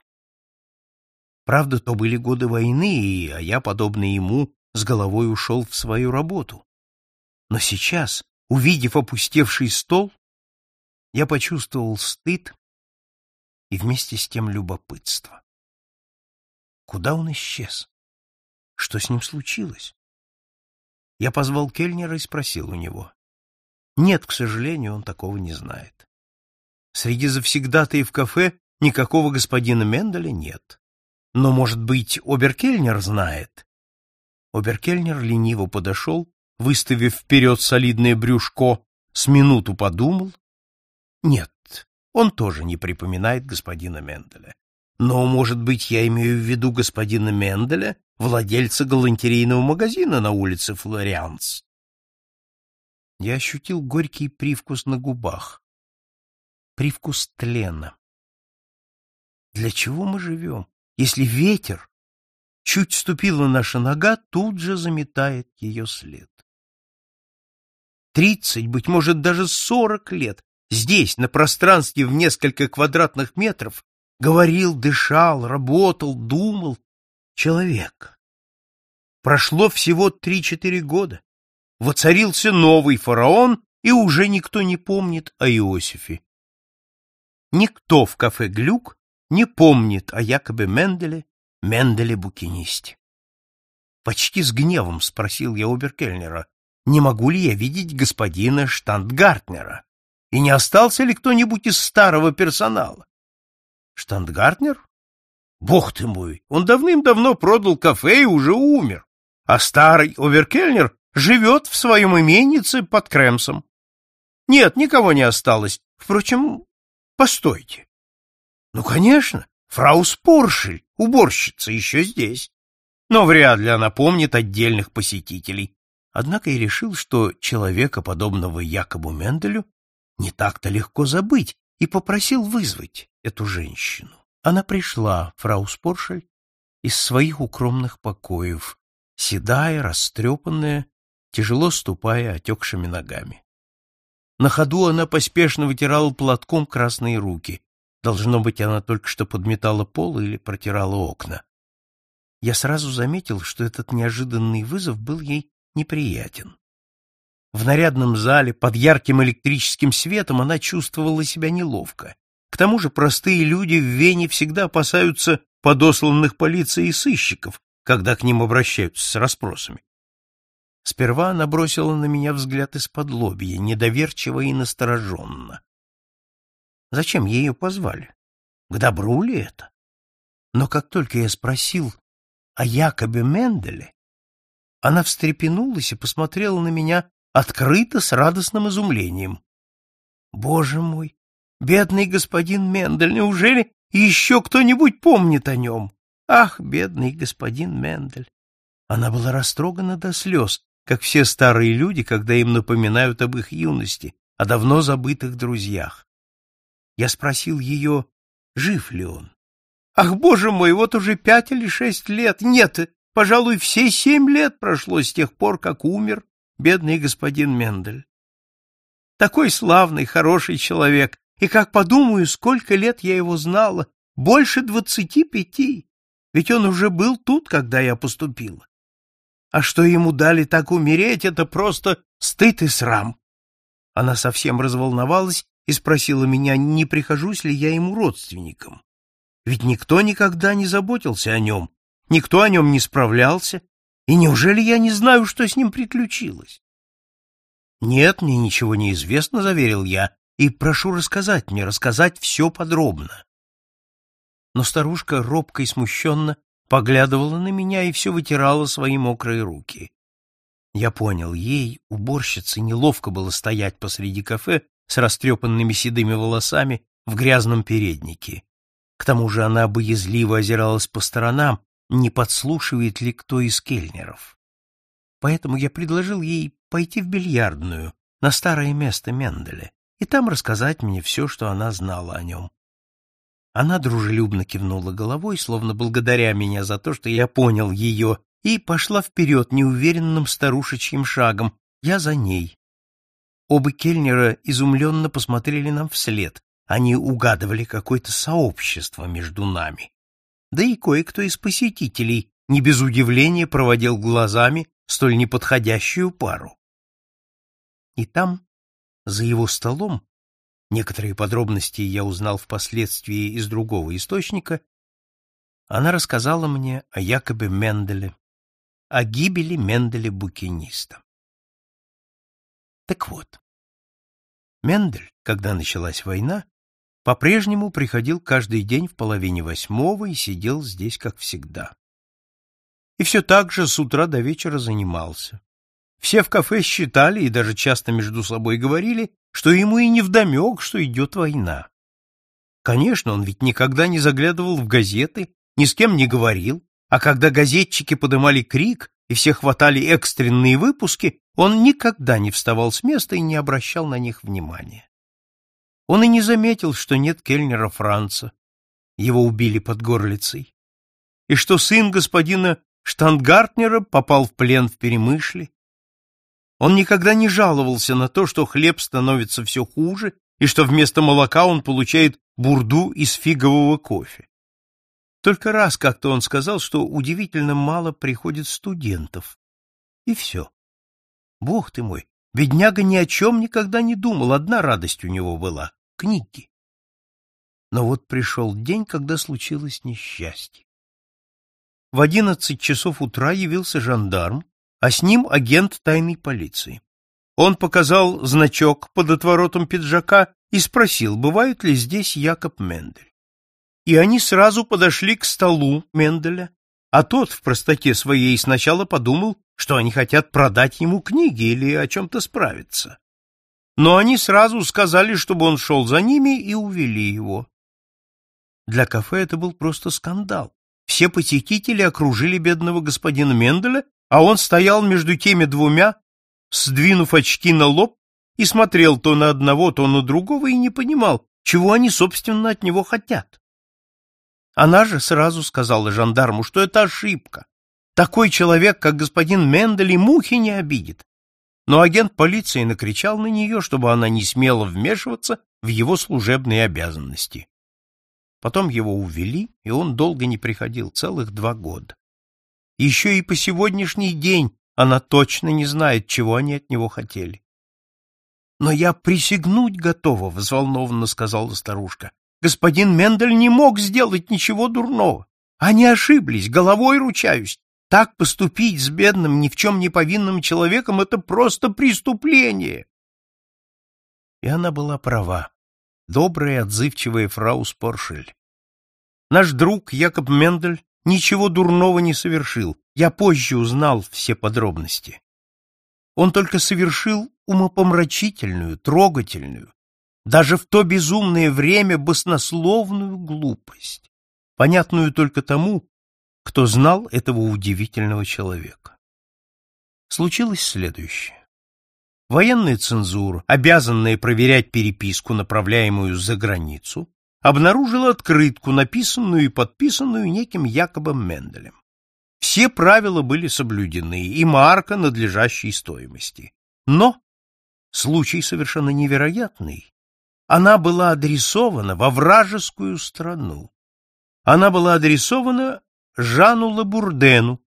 Speaker 1: Правда, то были годы войны, а я, подобно ему, с головой ушел в свою работу. Но сейчас, увидев опустевший стол, я почувствовал стыд и вместе с тем любопытство. Куда он исчез? Что с ним случилось? Я позвал Кельнера и спросил у него. Нет, к сожалению, он такого не знает. Среди завсегдатаев кафе никакого господина Менделя нет. Но, может быть, Оберкельнер знает? Оберкельнер лениво подошел, выставив вперед солидное брюшко, с минуту подумал. Нет, он тоже не припоминает господина Менделя. Но, может быть, я имею в виду господина Менделя, владельца галантерейного магазина на улице Флорианс. Я ощутил горький привкус на губах. Привкус тлена. Для чего мы живем, если ветер, чуть ступила наша нога, тут же заметает ее след? Тридцать, быть может, даже сорок лет здесь, на пространстве в несколько квадратных метров, говорил, дышал, работал, думал человек. Прошло всего три-четыре года. Воцарился новый фараон, и уже никто не помнит о Иосифе. Никто в кафе «Глюк» не помнит о Якобе Менделе, Менделе-букинисте. Почти с гневом спросил я Оберкельнера, не могу ли я видеть господина Штандгартнера, и не остался ли кто-нибудь из старого персонала. Штандгартнер? Бог ты мой, он давным-давно продал кафе и уже умер, а старый Оверкельнер живет в своем именице под Кремсом. Нет, никого не осталось. Впрочем, постойте. Ну, конечно, фрау Споршель, уборщица, еще здесь. Но вряд ли она помнит отдельных посетителей. Однако я решил, что человека, подобного Якобу Менделю, не так-то легко забыть, и попросил вызвать эту женщину. Она пришла, фрау Споршель, из своих укромных покоев, седая, растрепанная, тяжело ступая отекшими ногами. На ходу она поспешно вытирала платком красные руки. Должно быть, она только что подметала пол или протирала окна. Я сразу заметил, что этот неожиданный вызов был ей неприятен. В нарядном зале под ярким электрическим светом она чувствовала себя неловко. К тому же простые люди в Вене всегда опасаются подосланных полицией сыщиков, когда к ним обращаются с расспросами. Сперва она бросила на меня взгляд из-под лобья, недоверчиво и настороженно. Зачем ее позвали? К добру ли это? Но как только я спросил о Якобе Менделе, она встрепенулась и посмотрела на меня открыто с радостным изумлением. Боже мой, Бедный господин Мендель, неужели еще кто-нибудь помнит о нем? Ах, бедный господин Мендель! Она была растрогана до слез, как все старые люди, когда им напоминают об их юности, о давно забытых друзьях. Я спросил ее, жив ли он. Ах, боже мой, вот уже пять или шесть лет, нет, пожалуй, все семь лет прошло с тех пор, как умер бедный господин Мендель. Такой славный, хороший человек, и как подумаю, сколько лет я его знала, больше двадцати пяти, ведь он уже был тут, когда я поступила. А что ему дали так умереть, это просто стыд и срам. Она совсем разволновалась и спросила меня, не прихожусь ли я ему родственником. Ведь никто никогда не заботился о нем, никто о нем не справлялся, и неужели я не знаю, что с ним приключилось? Нет, мне ничего не известно, заверил я, и прошу рассказать мне, рассказать все подробно. Но старушка робко и смущенно поглядывала на меня и все вытирала свои мокрые руки. Я понял, ей, уборщице, неловко было стоять посреди кафе с растрепанными седыми волосами в грязном переднике. К тому же она боязливо озиралась по сторонам, не подслушивает ли кто из кельнеров. Поэтому я предложил ей пойти в бильярдную, на старое место Менделя, и там рассказать мне все, что она знала о нем. Она дружелюбно кивнула головой, словно благодаря меня за то, что я понял ее, и пошла вперед неуверенным старушечьим шагом, я за ней. Оба кельнера изумленно посмотрели нам вслед, они угадывали какое-то сообщество между нами. Да и кое-кто из посетителей не без удивления проводил глазами столь неподходящую пару. И там, за его столом, некоторые подробности я узнал впоследствии из другого источника, она рассказала мне о Якобе Менделе, о гибели Менделя-букиниста. Так вот, Мендель, когда началась война, по-прежнему приходил каждый день в половине восьмого и сидел здесь, как всегда. И все так же с утра до вечера занимался. Все в кафе считали и даже часто между собой говорили, что ему и не вдомек, что идет война. Конечно, он ведь никогда не заглядывал в газеты, ни с кем не говорил, а когда газетчики подымали крик и все хватали экстренные выпуски, он никогда не вставал с места и не обращал на них внимания. Он и не заметил, что нет кельнера Франца. Его убили под горлицей. И что сын господина Штангартнера попал в плен в Перемышле. Он никогда не жаловался на то, что хлеб становится все хуже, и что вместо молока он получает бурду из фигового кофе. Только раз как-то он сказал, что удивительно мало приходит студентов. И все. Бог ты мой, Бедняга ни о чем никогда не думал, одна радость у него была — книги. Но вот пришел день, когда случилось несчастье. В одиннадцать часов утра явился жандарм, а с ним агент тайной полиции. Он показал значок под отворотом пиджака и спросил, бывает ли здесь Якоб Мендель. И они сразу подошли к столу Менделя, а тот в простоте своей сначала подумал, что они хотят продать ему книги или о чем-то справиться. Но они сразу сказали, чтобы он шел за ними и увели его. Для кафе это был просто скандал. Все посетители окружили бедного господина Менделя, а он стоял между теми двумя, сдвинув очки на лоб, и смотрел то на одного, то на другого и не понимал, чего они, собственно, от него хотят. Она же сразу сказала жандарму, что это ошибка, такой человек, как господин Мендель, мухи не обидит. Но агент полиции накричал на нее, чтобы она не смела вмешиваться в его служебные обязанности. Потом его увели, и он долго не приходил, целых два года. Еще и по сегодняшний день она точно не знает, чего они от него хотели. «Но я присягнуть готова», — взволнованно сказала старушка. «Господин Мендель не мог сделать ничего дурного. Они ошиблись, головой ручаюсь. Так поступить с бедным, ни в чем не повинным человеком — это просто преступление. И она была права, добрая, отзывчивая фрау Споршель. Наш друг Якоб Мендель ничего дурного не совершил, я позже узнал все подробности. Он только совершил умопомрачительную, трогательную, даже в то безумное время баснословную глупость, понятную только тому, кто знал этого удивительного человека. Случилось следующее. Военная цензура, обязанная проверять переписку, направляемую за границу, обнаружила открытку, написанную и подписанную неким Якобом Менделем. Все правила были соблюдены, и марка надлежащей стоимости. Но случай совершенно невероятный. Она была адресована во вражескую страну. Она была адресована Жану Лабурдену,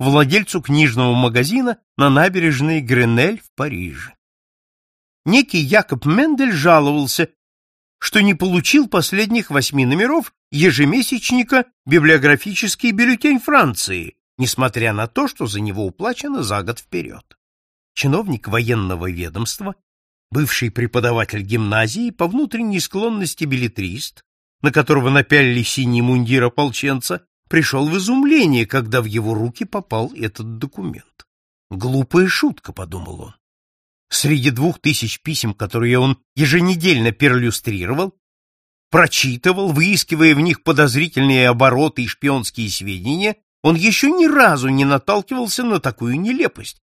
Speaker 1: владельцу книжного магазина на набережной Гренель в Париже. Некий Якоб Мендель жаловался, что не получил последних восьми номеров ежемесячника «Библиографический бюллетень Франции», несмотря на то, что за него уплачено за год вперед. Чиновник военного ведомства, бывший преподаватель гимназии, по внутренней склонности билетрист, на которого напялили синий мундир ополченца, пришел в изумление, когда в его руки попал этот документ. «Глупая шутка», — подумал он. Среди двух тысяч писем, которые он еженедельно перлюстрировал, прочитывал, выискивая в них подозрительные обороты и шпионские сведения, он еще ни разу не наталкивался на такую нелепость.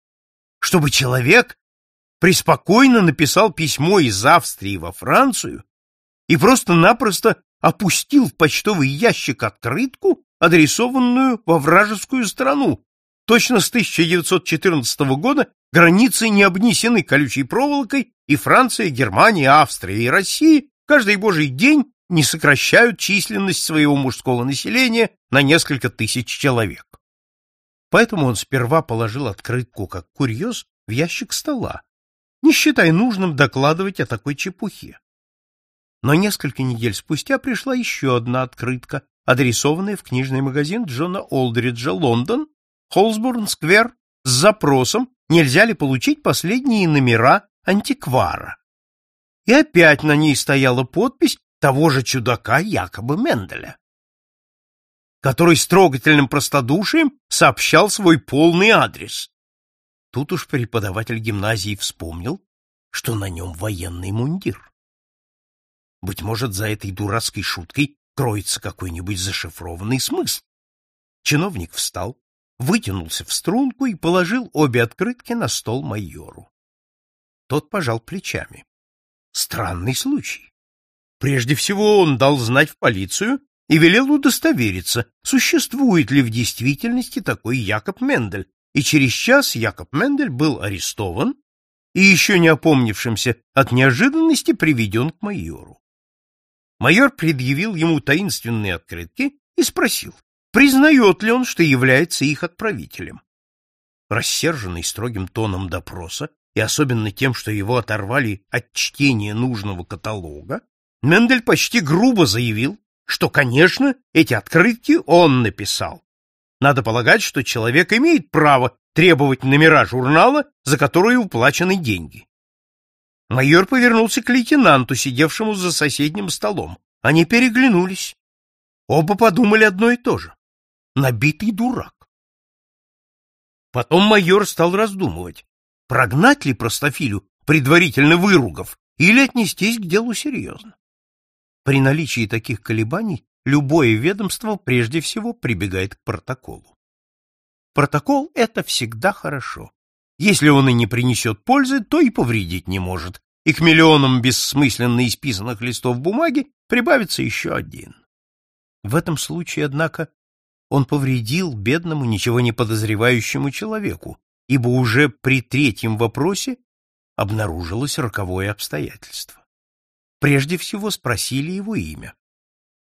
Speaker 1: Чтобы человек преспокойно написал письмо из Австрии во Францию и просто-напросто опустил в почтовый ящик открытку, адресованную во вражескую страну. Точно с 1914 года границы не обнесены колючей проволокой, и Франция, Германия, Австрия и Россия каждый божий день не сокращают численность своего мужского населения на несколько тысяч человек. Поэтому он сперва положил открытку как курьез в ящик стола, не считая нужным докладывать о такой чепухе. Но несколько недель спустя пришла еще одна открытка, адресованная в книжный магазин Джона Олдриджа, Лондон, Холсборн-сквер, с запросом, нельзя ли получить последние номера антиквара. И опять на ней стояла подпись того же чудака якобы Менделя, который с трогательным простодушием сообщал свой полный адрес. Тут уж преподаватель гимназии вспомнил, что на нем военный мундир. Быть может, за этой дурацкой шуткой кроется какой-нибудь зашифрованный смысл. Чиновник встал, вытянулся в струнку и положил обе открытки на стол майору. Тот пожал плечами. Странный случай. Прежде всего он дал знать в полицию и велел удостовериться, существует ли в действительности такой Якоб Мендель, и через час Якоб Мендель был арестован и еще не опомнившимся от неожиданности приведен к майору. Майор предъявил ему таинственные открытки и спросил, признает ли он, что является их отправителем. Рассерженный строгим тоном допроса и особенно тем, что его оторвали от чтения нужного каталога, Мендель почти грубо заявил, что, конечно, эти открытки он написал. Надо полагать, что человек имеет право требовать номера журнала, за которые уплачены деньги. Майор повернулся к лейтенанту, сидевшему за соседним столом. Они переглянулись. Оба подумали одно и то же. Набитый дурак. Потом майор стал раздумывать, прогнать ли простофилю, предварительно выругав, или отнестись к делу серьезно. При наличии таких колебаний любое ведомство прежде всего прибегает к протоколу. Протокол — это всегда хорошо. Если он и не принесет пользы, то и повредить не может, и к миллионам бессмысленно исписанных листов бумаги прибавится еще один. В этом случае, однако, он повредил бедному, ничего не подозревающему человеку, ибо уже при третьем вопросе обнаружилось роковое обстоятельство. Прежде всего спросили его имя.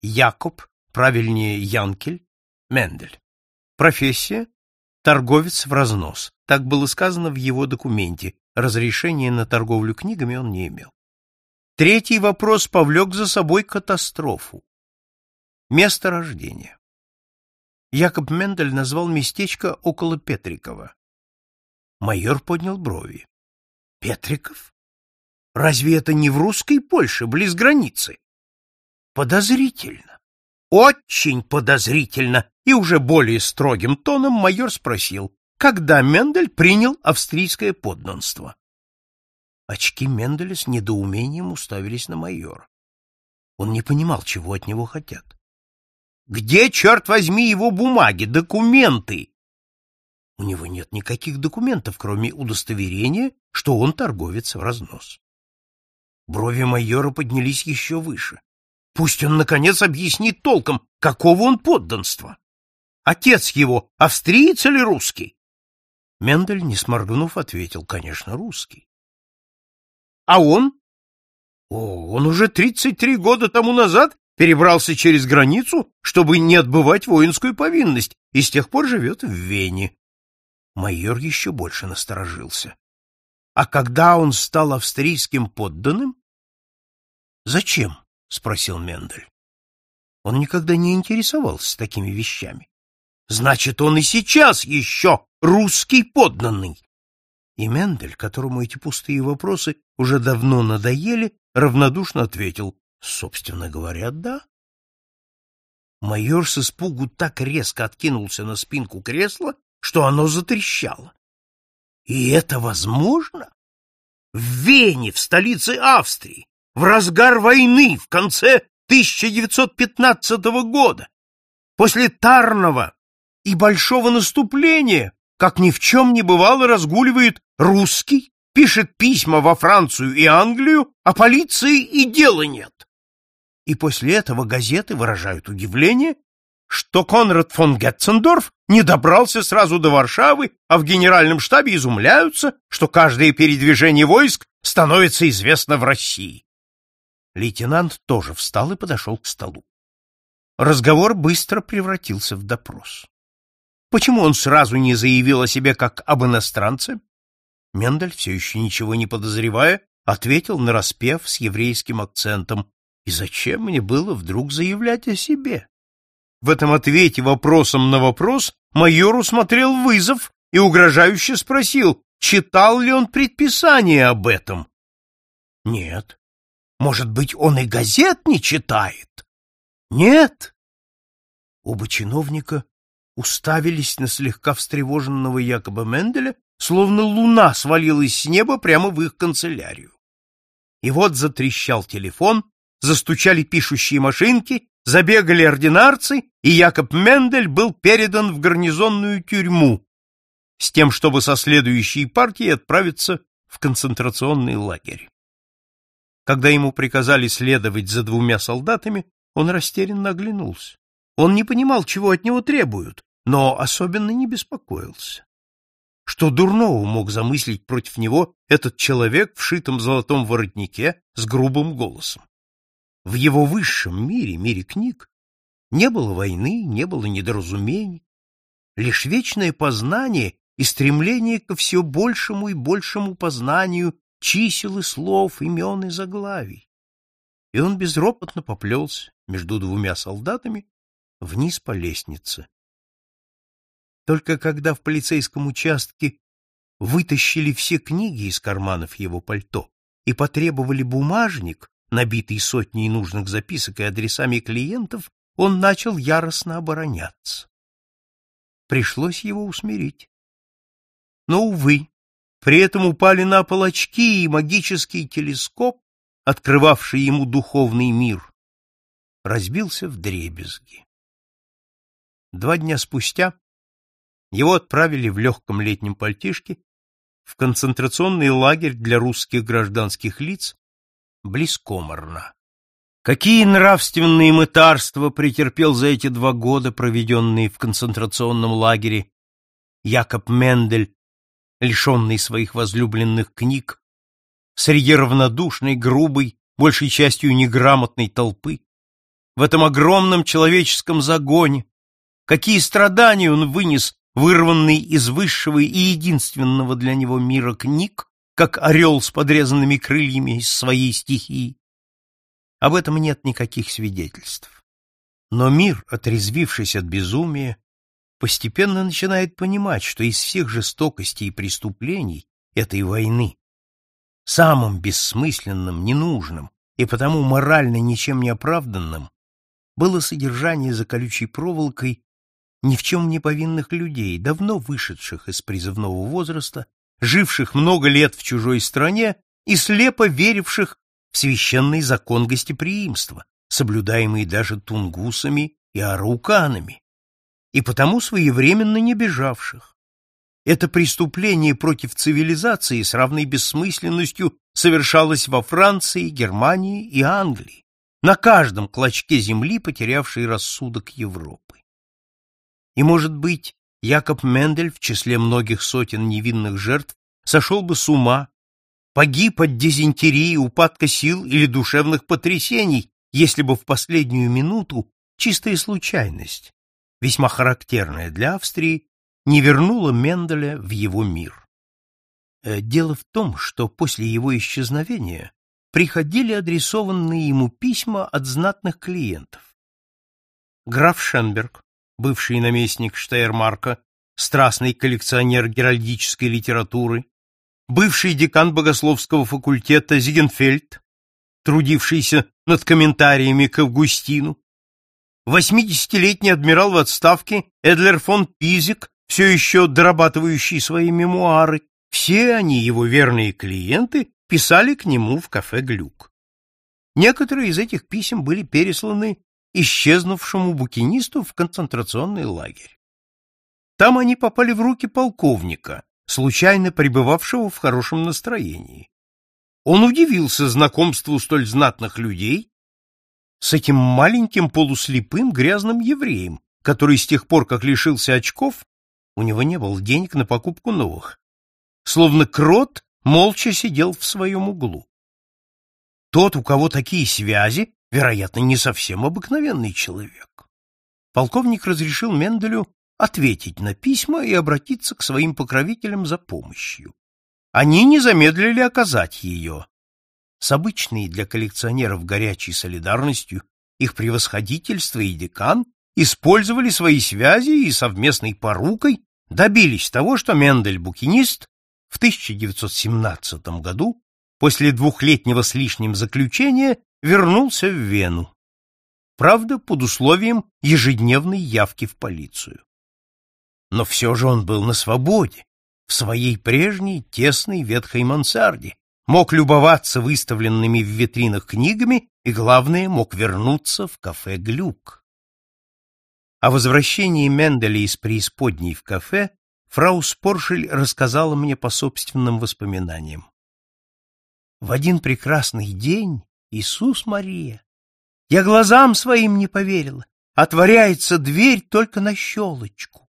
Speaker 1: Якоб, правильнее Янкель, Мендель. Профессия — торговец в разнос. Так было сказано в его документе. Разрешения на торговлю книгами он не имел. Третий вопрос повлек за собой катастрофу. Место рождения. Якоб Мендель назвал местечко около Петрикова. Майор поднял брови. Петриков? Разве это не в русской Польше, близ границы? Подозрительно. Очень подозрительно. И уже более строгим тоном майор спросил, когда Мендель принял австрийское подданство. Очки Менделя с недоумением уставились на майора. Он не понимал, чего от него хотят. Где, черт возьми, его бумаги, документы? У него нет никаких документов, кроме удостоверения, что он торговец в разнос. Брови майора поднялись еще выше. Пусть он, наконец, объяснит толком, какого он подданства. Отец его австриец или русский? Мендель, не сморгнув, ответил, конечно, русский. А он? О, он уже тридцать три года тому назад перебрался через границу, чтобы не отбывать воинскую повинность, и с тех пор живет в Вене. Майор еще больше насторожился. А когда он стал австрийским подданным? Зачем? спросил Мендель. Он никогда не интересовался такими вещами. Значит, он и сейчас еще русский подданный. И Мендель, которому эти пустые вопросы уже давно надоели, равнодушно ответил: "Собственно говоря, да". Майор с испугу так резко откинулся на спинку кресла, что оно затрещало. И это возможно? В Вене, в столице Австрии, в разгар войны, в конце 1915 года, после Тарного и большого наступления, как ни в чем не бывало, разгуливает русский, пишет письма во Францию и Англию, а полиции и дела нет. И после этого газеты выражают удивление, что Конрад фон Гетцендорф не добрался сразу до Варшавы, а в генеральном штабе изумляются, что каждое передвижение войск становится известно в России. Лейтенант тоже встал и подошел к столу. Разговор быстро превратился в допрос. Почему он сразу не заявил о себе как об иностранце? Мендель, все еще ничего не подозревая, ответил на распев с еврейским акцентом. И зачем мне было вдруг заявлять о себе? В этом ответе вопросом на вопрос майор усмотрел вызов и угрожающе спросил, читал ли он предписание об этом. Нет. Может быть, он и газет не читает? Нет. Оба чиновника уставились на слегка встревоженного Якоба Менделя, словно луна свалилась с неба прямо в их канцелярию. И вот затрещал телефон, застучали пишущие машинки, забегали ординарцы, и Якоб Мендель был передан в гарнизонную тюрьму с тем, чтобы со следующей партией отправиться в концентрационный лагерь. Когда ему приказали следовать за двумя солдатами, он растерянно оглянулся. Он не понимал, чего от него требуют, но особенно не беспокоился. Что дурного мог замыслить против него этот человек в шитом золотом воротнике с грубым голосом? В его высшем мире, мире книг, не было войны, не было недоразумений, лишь вечное познание и стремление ко все большему и большему познанию чисел и слов, имен и заглавий. И он безропотно поплелся между двумя солдатами вниз по лестнице. Только когда в полицейском участке вытащили все книги из карманов его пальто и потребовали бумажник, набитый сотней нужных записок и адресами клиентов, он начал яростно обороняться. Пришлось его усмирить. Но, увы, при этом упали на пол очки и магический телескоп, открывавший ему духовный мир, разбился в дребезги. Два дня спустя его отправили в легком летнем пальтишке в концентрационный лагерь для русских гражданских лиц близ Комарна. Какие нравственные мытарства претерпел за эти два года, проведенные в концентрационном лагере, Якоб Мендель, лишенный своих возлюбленных книг, среди равнодушной, грубой, большей частью неграмотной толпы, в этом огромном человеческом загоне, какие страдания он вынес, вырванный из высшего и единственного для него мира книг, как орел с подрезанными крыльями из своей стихии. Об этом нет никаких свидетельств. Но мир, отрезвившись от безумия, постепенно начинает понимать, что из всех жестокостей и преступлений этой войны самым бессмысленным, ненужным и потому морально ничем не оправданным было содержание за колючей проволокой ни в чем не повинных людей, давно вышедших из призывного возраста живших много лет в чужой стране и слепо веривших в священный закон гостеприимства, соблюдаемый даже тунгусами и арауканами, и потому своевременно не бежавших. Это преступление против цивилизации с равной бессмысленностью совершалось во Франции, Германии и Англии, на каждом клочке земли, потерявшей рассудок Европы. И, может быть, Якоб Мендель в числе многих сотен невинных жертв сошел бы с ума, погиб от дизентерии, упадка сил или душевных потрясений, если бы в последнюю минуту чистая случайность, весьма характерная для Австрии, не вернула Менделя в его мир. Э, дело в том, что после его исчезновения приходили адресованные ему письма от знатных клиентов. Граф Шенберг, бывший наместник Штейрмарка, страстный коллекционер геральдической литературы, бывший декан богословского факультета Зигенфельд, трудившийся над комментариями к Августину, 80-летний адмирал в отставке Эдлер фон Пизик, все еще дорабатывающий свои мемуары, все они, его верные клиенты, писали к нему в кафе «Глюк». Некоторые из этих писем были пересланы исчезнувшему букинисту в концентрационный лагерь. Там они попали в руки полковника, случайно пребывавшего в хорошем настроении. Он удивился знакомству столь знатных людей с этим маленьким полуслепым грязным евреем, который с тех пор, как лишился очков, у него не было денег на покупку новых. Словно крот молча сидел в своем углу. Тот, у кого такие связи, вероятно, не совсем обыкновенный человек. Полковник разрешил Менделю ответить на письма и обратиться к своим покровителям за помощью. Они не замедлили оказать ее. С обычной для коллекционеров горячей солидарностью их превосходительство и декан использовали свои связи и совместной порукой добились того, что Мендель-букинист в 1917 году после двухлетнего с лишним заключения вернулся в Вену. Правда, под условием ежедневной явки в полицию. Но все же он был на свободе, в своей прежней тесной ветхой мансарде, мог любоваться выставленными в витринах книгами и, главное, мог вернуться в кафе «Глюк». О возвращении Менделя из преисподней в кафе фрау Споршель рассказала мне по собственным воспоминаниям. В один прекрасный день, Иисус Мария, я глазам своим не поверила, отворяется дверь только на щелочку.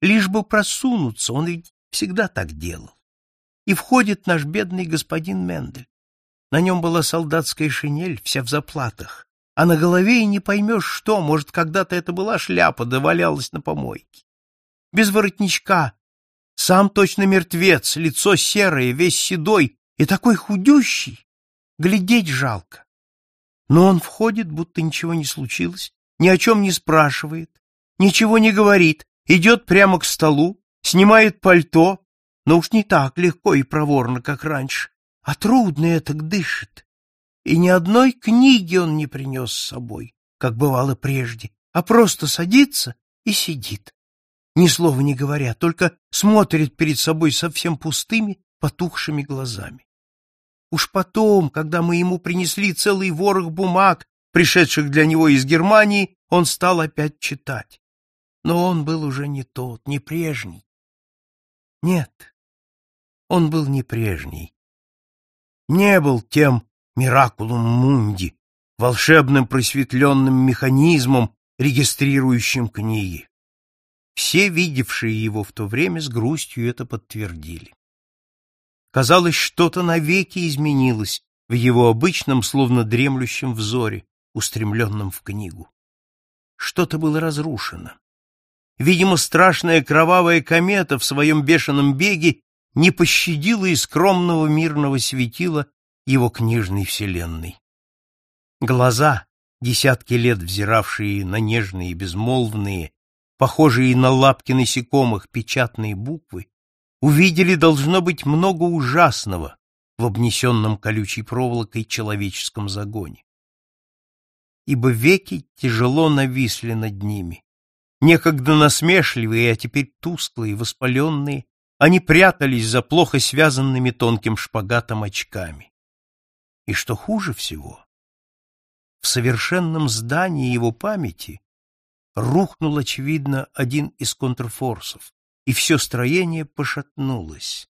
Speaker 1: Лишь бы просунуться, он ведь всегда так делал. И входит наш бедный господин Мендель. На нем была солдатская шинель, вся в заплатах, а на голове и не поймешь что, может, когда-то это была шляпа, да валялась на помойке. Без воротничка, сам точно мертвец, лицо серое, весь седой и такой худющий, глядеть жалко. Но он входит, будто ничего не случилось, ни о чем не спрашивает, ничего не говорит, идет прямо к столу, снимает пальто, но уж не так легко и проворно, как раньше, а трудно это дышит. И ни одной книги он не принес с собой, как бывало прежде, а просто садится и сидит, ни слова не говоря, только смотрит перед собой совсем пустыми, потухшими глазами. Уж потом, когда мы ему принесли целый ворох бумаг, пришедших для него из Германии, он стал опять читать. Но он был уже не тот, не прежний. Нет, он был не прежний. Не был тем миракулум мунди, волшебным просветленным механизмом, регистрирующим книги. Все, видевшие его в то время, с грустью это подтвердили. Казалось, что-то навеки изменилось в его обычном, словно дремлющем взоре, устремленном в книгу. Что-то было разрушено. Видимо, страшная кровавая комета в своем бешеном беге не пощадила и скромного мирного светила его книжной вселенной. Глаза, десятки лет взиравшие на нежные, безмолвные, похожие на лапки насекомых печатные буквы, увидели, должно быть, много ужасного в обнесенном колючей проволокой человеческом загоне. Ибо веки тяжело нависли над ними, некогда насмешливые, а теперь тусклые, воспаленные, они прятались за плохо связанными тонким шпагатом очками. И что хуже всего, в совершенном здании его памяти рухнул, очевидно, один из контрфорсов, и все строение пошатнулось.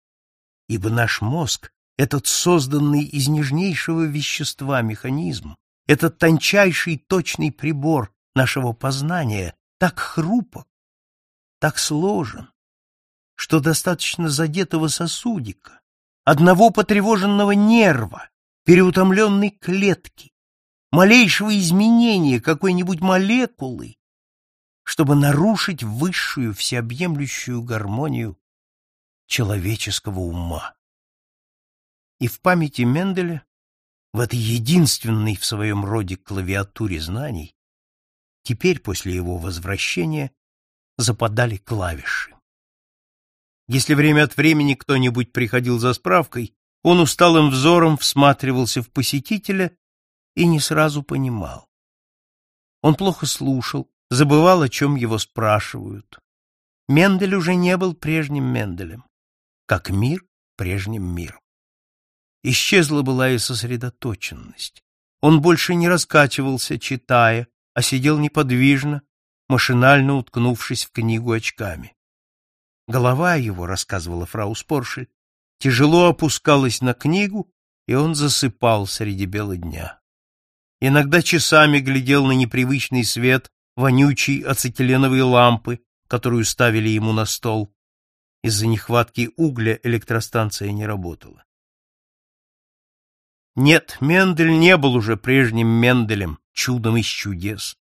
Speaker 1: Ибо наш мозг, этот созданный из нежнейшего вещества механизм, этот тончайший точный прибор нашего познания, так хрупок, так сложен, что достаточно задетого сосудика, одного потревоженного нерва, переутомленной клетки, малейшего изменения какой-нибудь молекулы, чтобы нарушить высшую всеобъемлющую гармонию человеческого ума. И в памяти Менделя, в этой единственной в своем роде клавиатуре знаний, теперь после его возвращения западали клавиши. Если время от времени кто-нибудь приходил за справкой, он усталым взором всматривался в посетителя и не сразу понимал. Он плохо слушал, забывал, о чем его спрашивают. Мендель уже не был прежним Менделем, как мир прежним миром. Исчезла была и сосредоточенность. Он больше не раскачивался, читая, а сидел неподвижно, машинально уткнувшись в книгу очками. Голова его, рассказывала фрау Споршель, тяжело опускалась на книгу, и он засыпал среди бела дня. Иногда часами глядел на непривычный свет вонючей ацетиленовой лампы, которую ставили ему на стол. Из-за нехватки угля электростанция не работала. Нет, Мендель не был уже прежним Менделем, чудом из чудес,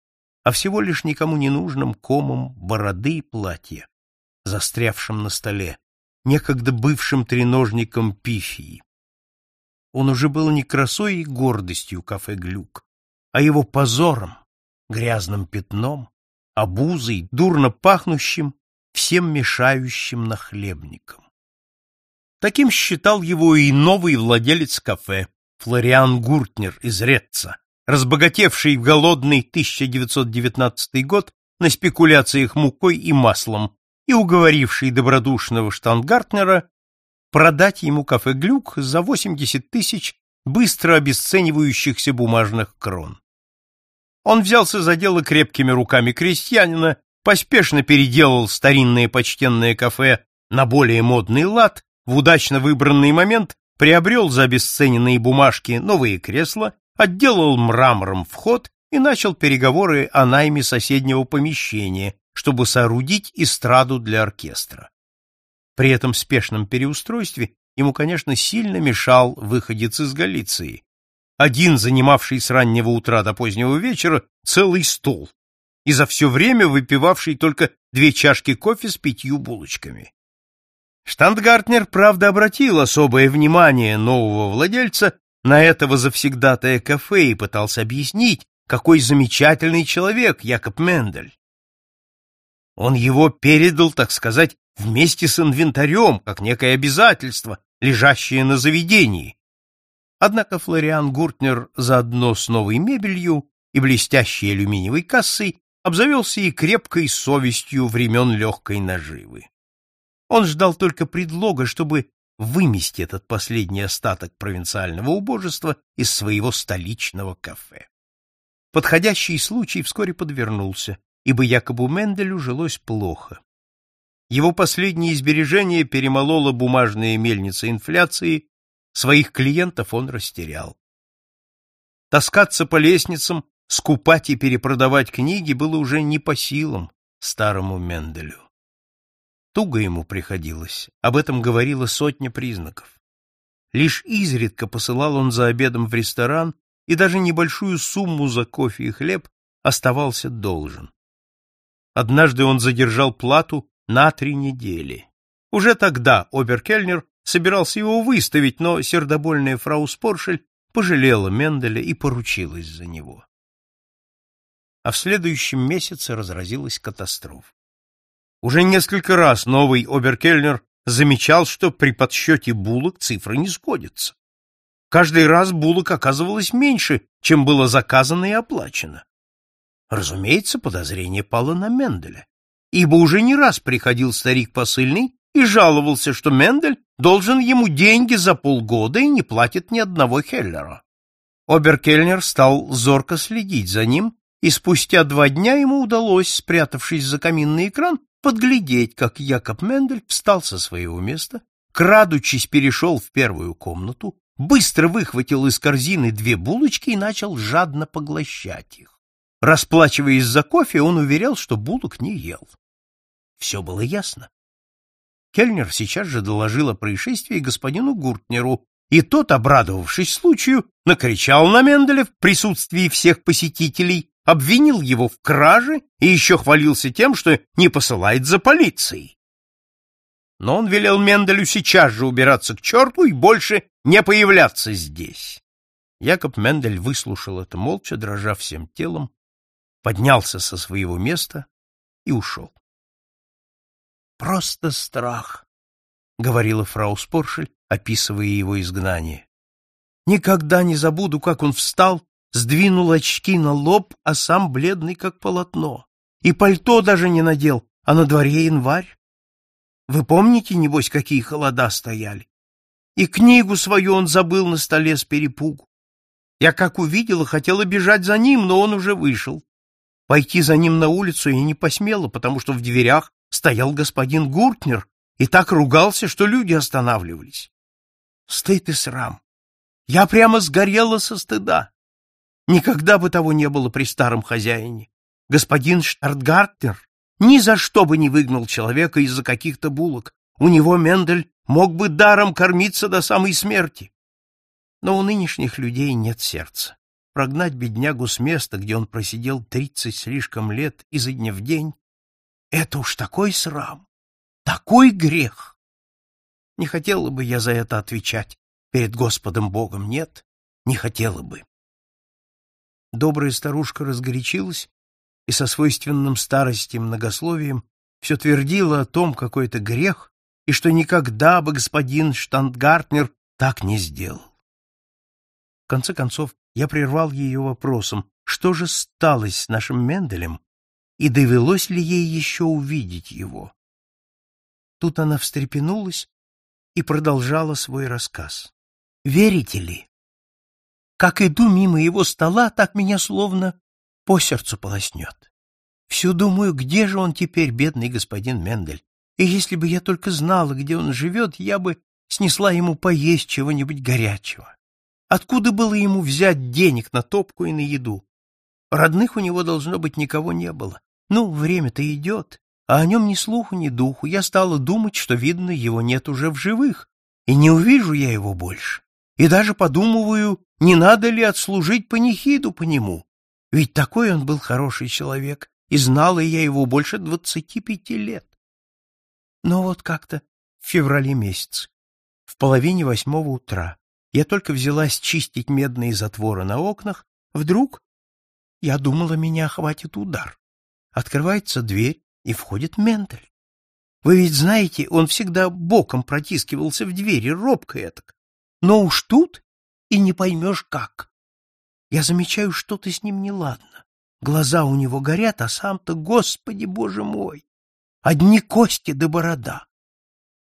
Speaker 1: а всего лишь никому не нужным комом бороды и платья, застрявшим на столе, некогда бывшим треножником пифии. Он уже был не красой и гордостью кафе «Глюк», а его позором, грязным пятном, обузой, дурно пахнущим, всем мешающим нахлебником. Таким считал его и новый владелец кафе, Флориан Гуртнер из Ретца, разбогатевший в голодный 1919 год на спекуляциях мукой и маслом и уговоривший добродушного штангартнера продать ему кафе «Глюк» за 80 тысяч быстро обесценивающихся бумажных крон. Он взялся за дело крепкими руками крестьянина, поспешно переделал старинное почтенное кафе на более модный лад, в удачно выбранный момент приобрел за обесцененные бумажки новые кресла, отделал мрамором вход и начал переговоры о найме соседнего помещения, чтобы соорудить эстраду для оркестра. При этом спешном переустройстве ему, конечно, сильно мешал выходец из Галиции, один занимавший с раннего утра до позднего вечера целый стол и за все время выпивавший только две чашки кофе с пятью булочками. Штандгартнер, правда, обратил особое внимание нового владельца на этого завсегдатая кафе и пытался объяснить, какой замечательный человек Якоб Мендель. Он его передал, так сказать, вместе с инвентарем, как некое обязательство, лежащее на заведении. Однако Флориан Гуртнер заодно с новой мебелью и блестящей алюминиевой кассой обзавелся и крепкой совестью времен легкой наживы. Он ждал только предлога, чтобы вымести этот последний остаток провинциального убожества из своего столичного кафе. Подходящий случай вскоре подвернулся, ибо якобы Менделю жилось плохо. Его последние сбережения перемолола бумажная мельница инфляции, своих клиентов он растерял. Таскаться по лестницам, скупать и перепродавать книги было уже не по силам старому Менделю. Туго ему приходилось, об этом говорила сотня признаков. Лишь изредка посылал он за обедом в ресторан, и даже небольшую сумму за кофе и хлеб оставался должен. Однажды он задержал плату на три недели. Уже тогда Оберкельнер собирался его выставить, но сердобольная фрау Споршель пожалела Менделя и поручилась за него. А в следующем месяце разразилась катастрофа. Уже несколько раз новый оберкельнер замечал, что при подсчете булок цифры не сходятся. Каждый раз булок оказывалось меньше, чем было заказано и оплачено. Разумеется, подозрение пало на Менделя, ибо уже не раз приходил старик посыльный и жаловался, что Мендель должен ему деньги за полгода и не платит ни одного Хеллера. Оберкельнер стал зорко следить за ним, и спустя два дня ему удалось, спрятавшись за каминный экран, подглядеть, как Якоб Мендель встал со своего места, крадучись перешел в первую комнату, быстро выхватил из корзины две булочки и начал жадно поглощать их. Расплачиваясь за кофе, он уверял, что булок не ел. Все было ясно. Кельнер сейчас же доложил о происшествии господину Гуртнеру, и тот, обрадовавшись случаю, накричал на Менделя в присутствии всех посетителей, обвинил его в краже и еще хвалился тем, что не посылает за полицией. Но он велел Менделю сейчас же убираться к черту и больше не появляться здесь. Якоб Мендель выслушал это молча, дрожа всем телом, поднялся со своего места и ушел. «Просто страх», — говорила фрау Споршель, описывая его изгнание. «Никогда не забуду, как он встал сдвинул очки на лоб, а сам бледный, как полотно. И пальто даже не надел, а на дворе январь. Вы помните, небось, какие холода стояли? И книгу свою он забыл на столе с перепугу. Я как увидела, хотела бежать за ним, но он уже вышел. Пойти за ним на улицу я не посмела, потому что в дверях стоял господин Гуртнер и так ругался, что люди останавливались. Стыд и срам. Я прямо сгорела со стыда. Никогда бы того не было при старом хозяине. Господин Штартгартнер ни за что бы не выгнал человека из-за каких-то булок. У него Мендель мог бы даром кормиться до самой смерти. Но у нынешних людей нет сердца. Прогнать беднягу с места, где он просидел тридцать слишком лет изо дня в день, это уж такой срам, такой грех. Не хотела бы я за это отвечать перед Господом Богом, нет, не хотела бы. Добрая старушка разгорячилась и со свойственным старости многословием все твердила о том, какой это грех, и что никогда бы господин Штандгартнер так не сделал. В конце концов, я прервал ее вопросом, что же стало с нашим Менделем, и довелось ли ей еще увидеть его. Тут она встрепенулась и продолжала свой рассказ. «Верите ли? Как иду мимо его стола, так меня словно по сердцу полоснет. Все думаю, где же он теперь, бедный господин Мендель? И если бы я только знала, где он живет, я бы снесла ему поесть чего-нибудь горячего. Откуда было ему взять денег на топку и на еду? Родных у него, должно быть, никого не было. Ну, время-то идет, а о нем ни слуху, ни духу. Я стала думать, что, видно, его нет уже в живых, и не увижу я его больше. И даже подумываю, не надо ли отслужить панихиду по нему. Ведь такой он был хороший человек, и знала я его больше двадцати пяти лет. Но вот как-то в феврале месяце, в половине восьмого утра, я только взялась чистить медные затворы на окнах, вдруг, я думала, меня охватит удар. Открывается дверь, и входит Мендель. Вы ведь знаете, он всегда боком протискивался в двери, робко этак. Но уж тут и не поймешь как. Я замечаю, что-то с ним неладно. Глаза у него горят, а сам-то, господи, боже мой, одни кости да борода.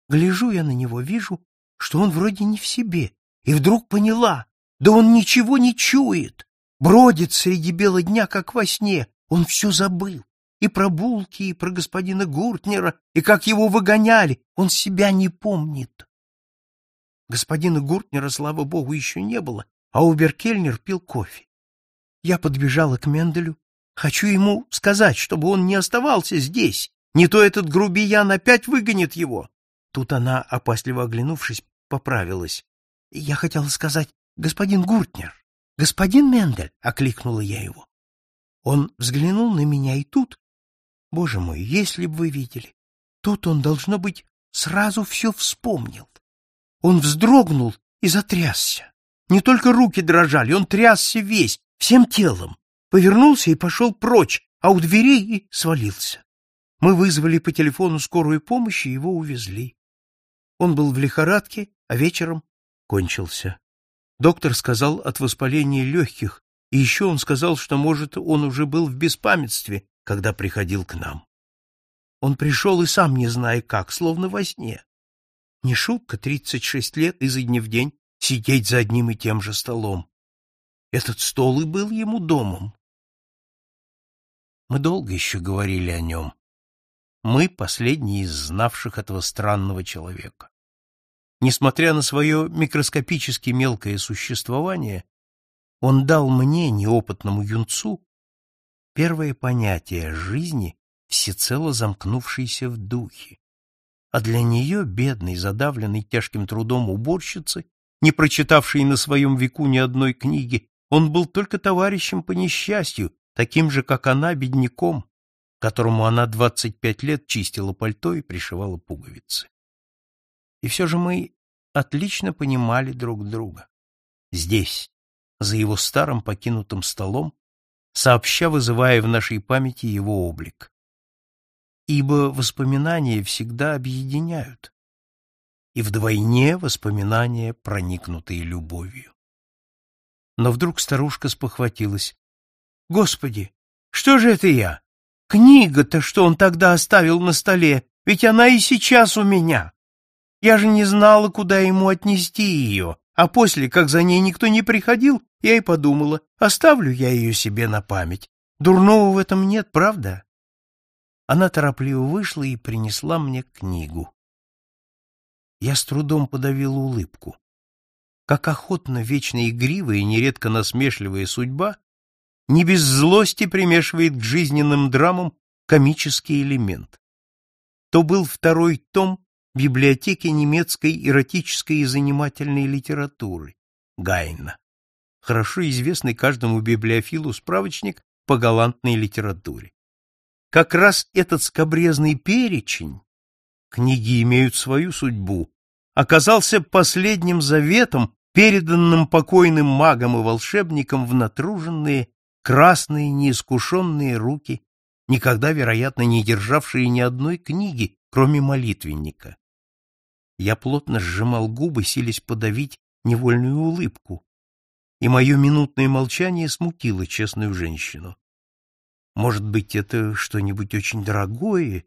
Speaker 1: Гляжу я на него, вижу, что он вроде не в себе, и вдруг поняла, да он ничего не чует, бродит среди бела дня, как во сне, он все забыл. И про булки, и про господина Гуртнера, и как его выгоняли, он себя не помнит. Господина Гуртнера, слава богу, еще не было, а Уберкельнер пил кофе. Я подбежала к Менделю, хочу ему сказать, чтобы он не оставался здесь, не то этот грубиян опять выгонит его. Тут она, опасливо оглянувшись, поправилась. Я хотела сказать, господин Гуртнер, господин Мендель, — окликнула я его. Он взглянул на меня и тут, боже мой, если бы вы видели, тут он, должно быть, сразу все вспомнил. Он вздрогнул и затрясся. Не только руки дрожали, он трясся весь, всем телом. Повернулся и пошел прочь, а у дверей и свалился. Мы вызвали по телефону скорую помощь и его увезли. Он был в лихорадке, а вечером кончился. Доктор сказал от воспаления легких, и еще он сказал, что, может, он уже был в беспамятстве, когда приходил к нам. Он пришел и сам не зная как, словно во сне. Не шутка, тридцать шесть лет изо дня в день сидеть за одним и тем же столом. Этот стол и был ему домом. Мы долго еще говорили о нем. Мы последние из знавших этого странного человека. Несмотря на свое микроскопически мелкое существование, он дал мне, неопытному юнцу, первое понятие жизни, всецело замкнувшейся в духе. А для нее, бедной, задавленной тяжким трудом уборщицы, не прочитавшей на своем веку ни одной книги, он был только товарищем по несчастью, таким же, как она, бедняком, которому она двадцать пять лет чистила пальто и пришивала пуговицы. И все же мы отлично понимали друг друга. Здесь, за его старым покинутым столом, сообща вызывая в нашей памяти его облик. Ибо воспоминания всегда объединяют, и вдвойне воспоминания, проникнутые любовью. Но вдруг старушка спохватилась. Господи, что же это я? Книга-то, что он тогда оставил на столе, ведь она и сейчас у меня. Я же не знала, куда ему отнести ее, а после, как за ней никто не приходил, я и подумала, оставлю я ее себе на память. Дурного в этом нет, правда? Она торопливо вышла и принесла мне книгу. Я с трудом подавил улыбку. Как охотно вечно игривая и нередко насмешливая судьба не без злости примешивает к жизненным драмам комический элемент. То был второй том библиотеки немецкой эротической и занимательной литературы Гайна, хорошо известный каждому библиофилу справочник по галантной литературе. Как раз этот скобрезный перечень, книги имеют свою судьбу, оказался последним заветом, переданным покойным магам и волшебникам в натруженные, красные, неискушенные руки, никогда, вероятно, не державшие ни одной книги, кроме молитвенника. Я плотно сжимал губы, силясь подавить невольную улыбку, и мое минутное молчание смутило честную женщину. Может быть, это что-нибудь очень дорогое,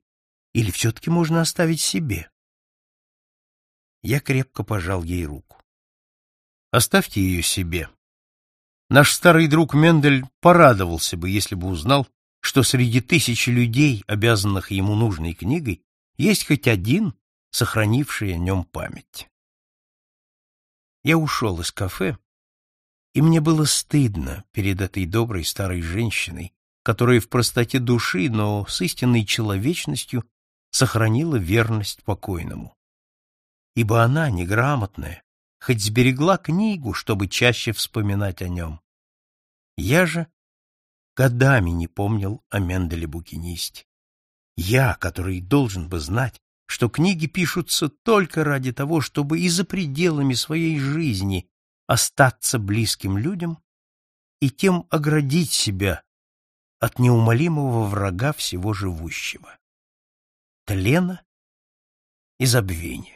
Speaker 1: или все-таки можно оставить себе? Я крепко пожал ей руку. Оставьте ее себе. Наш старый друг Мендель порадовался бы, если бы узнал, что среди тысячи людей, обязанных ему нужной книгой, есть хоть один, сохранивший о нем память. Я ушел из кафе, и мне было стыдно перед этой доброй старой женщиной, которая в простоте души, но с истинной человечностью сохранила верность покойному. Ибо она, неграмотная, хоть сберегла книгу, чтобы чаще вспоминать о нем. Я же годами не помнил о Менделе-букинисте. Я, который должен бы знать, что книги пишутся только ради того, чтобы и за пределами своей жизни остаться близким людям и тем оградить себя от неумолимого врага всего живущего — тлена и забвения.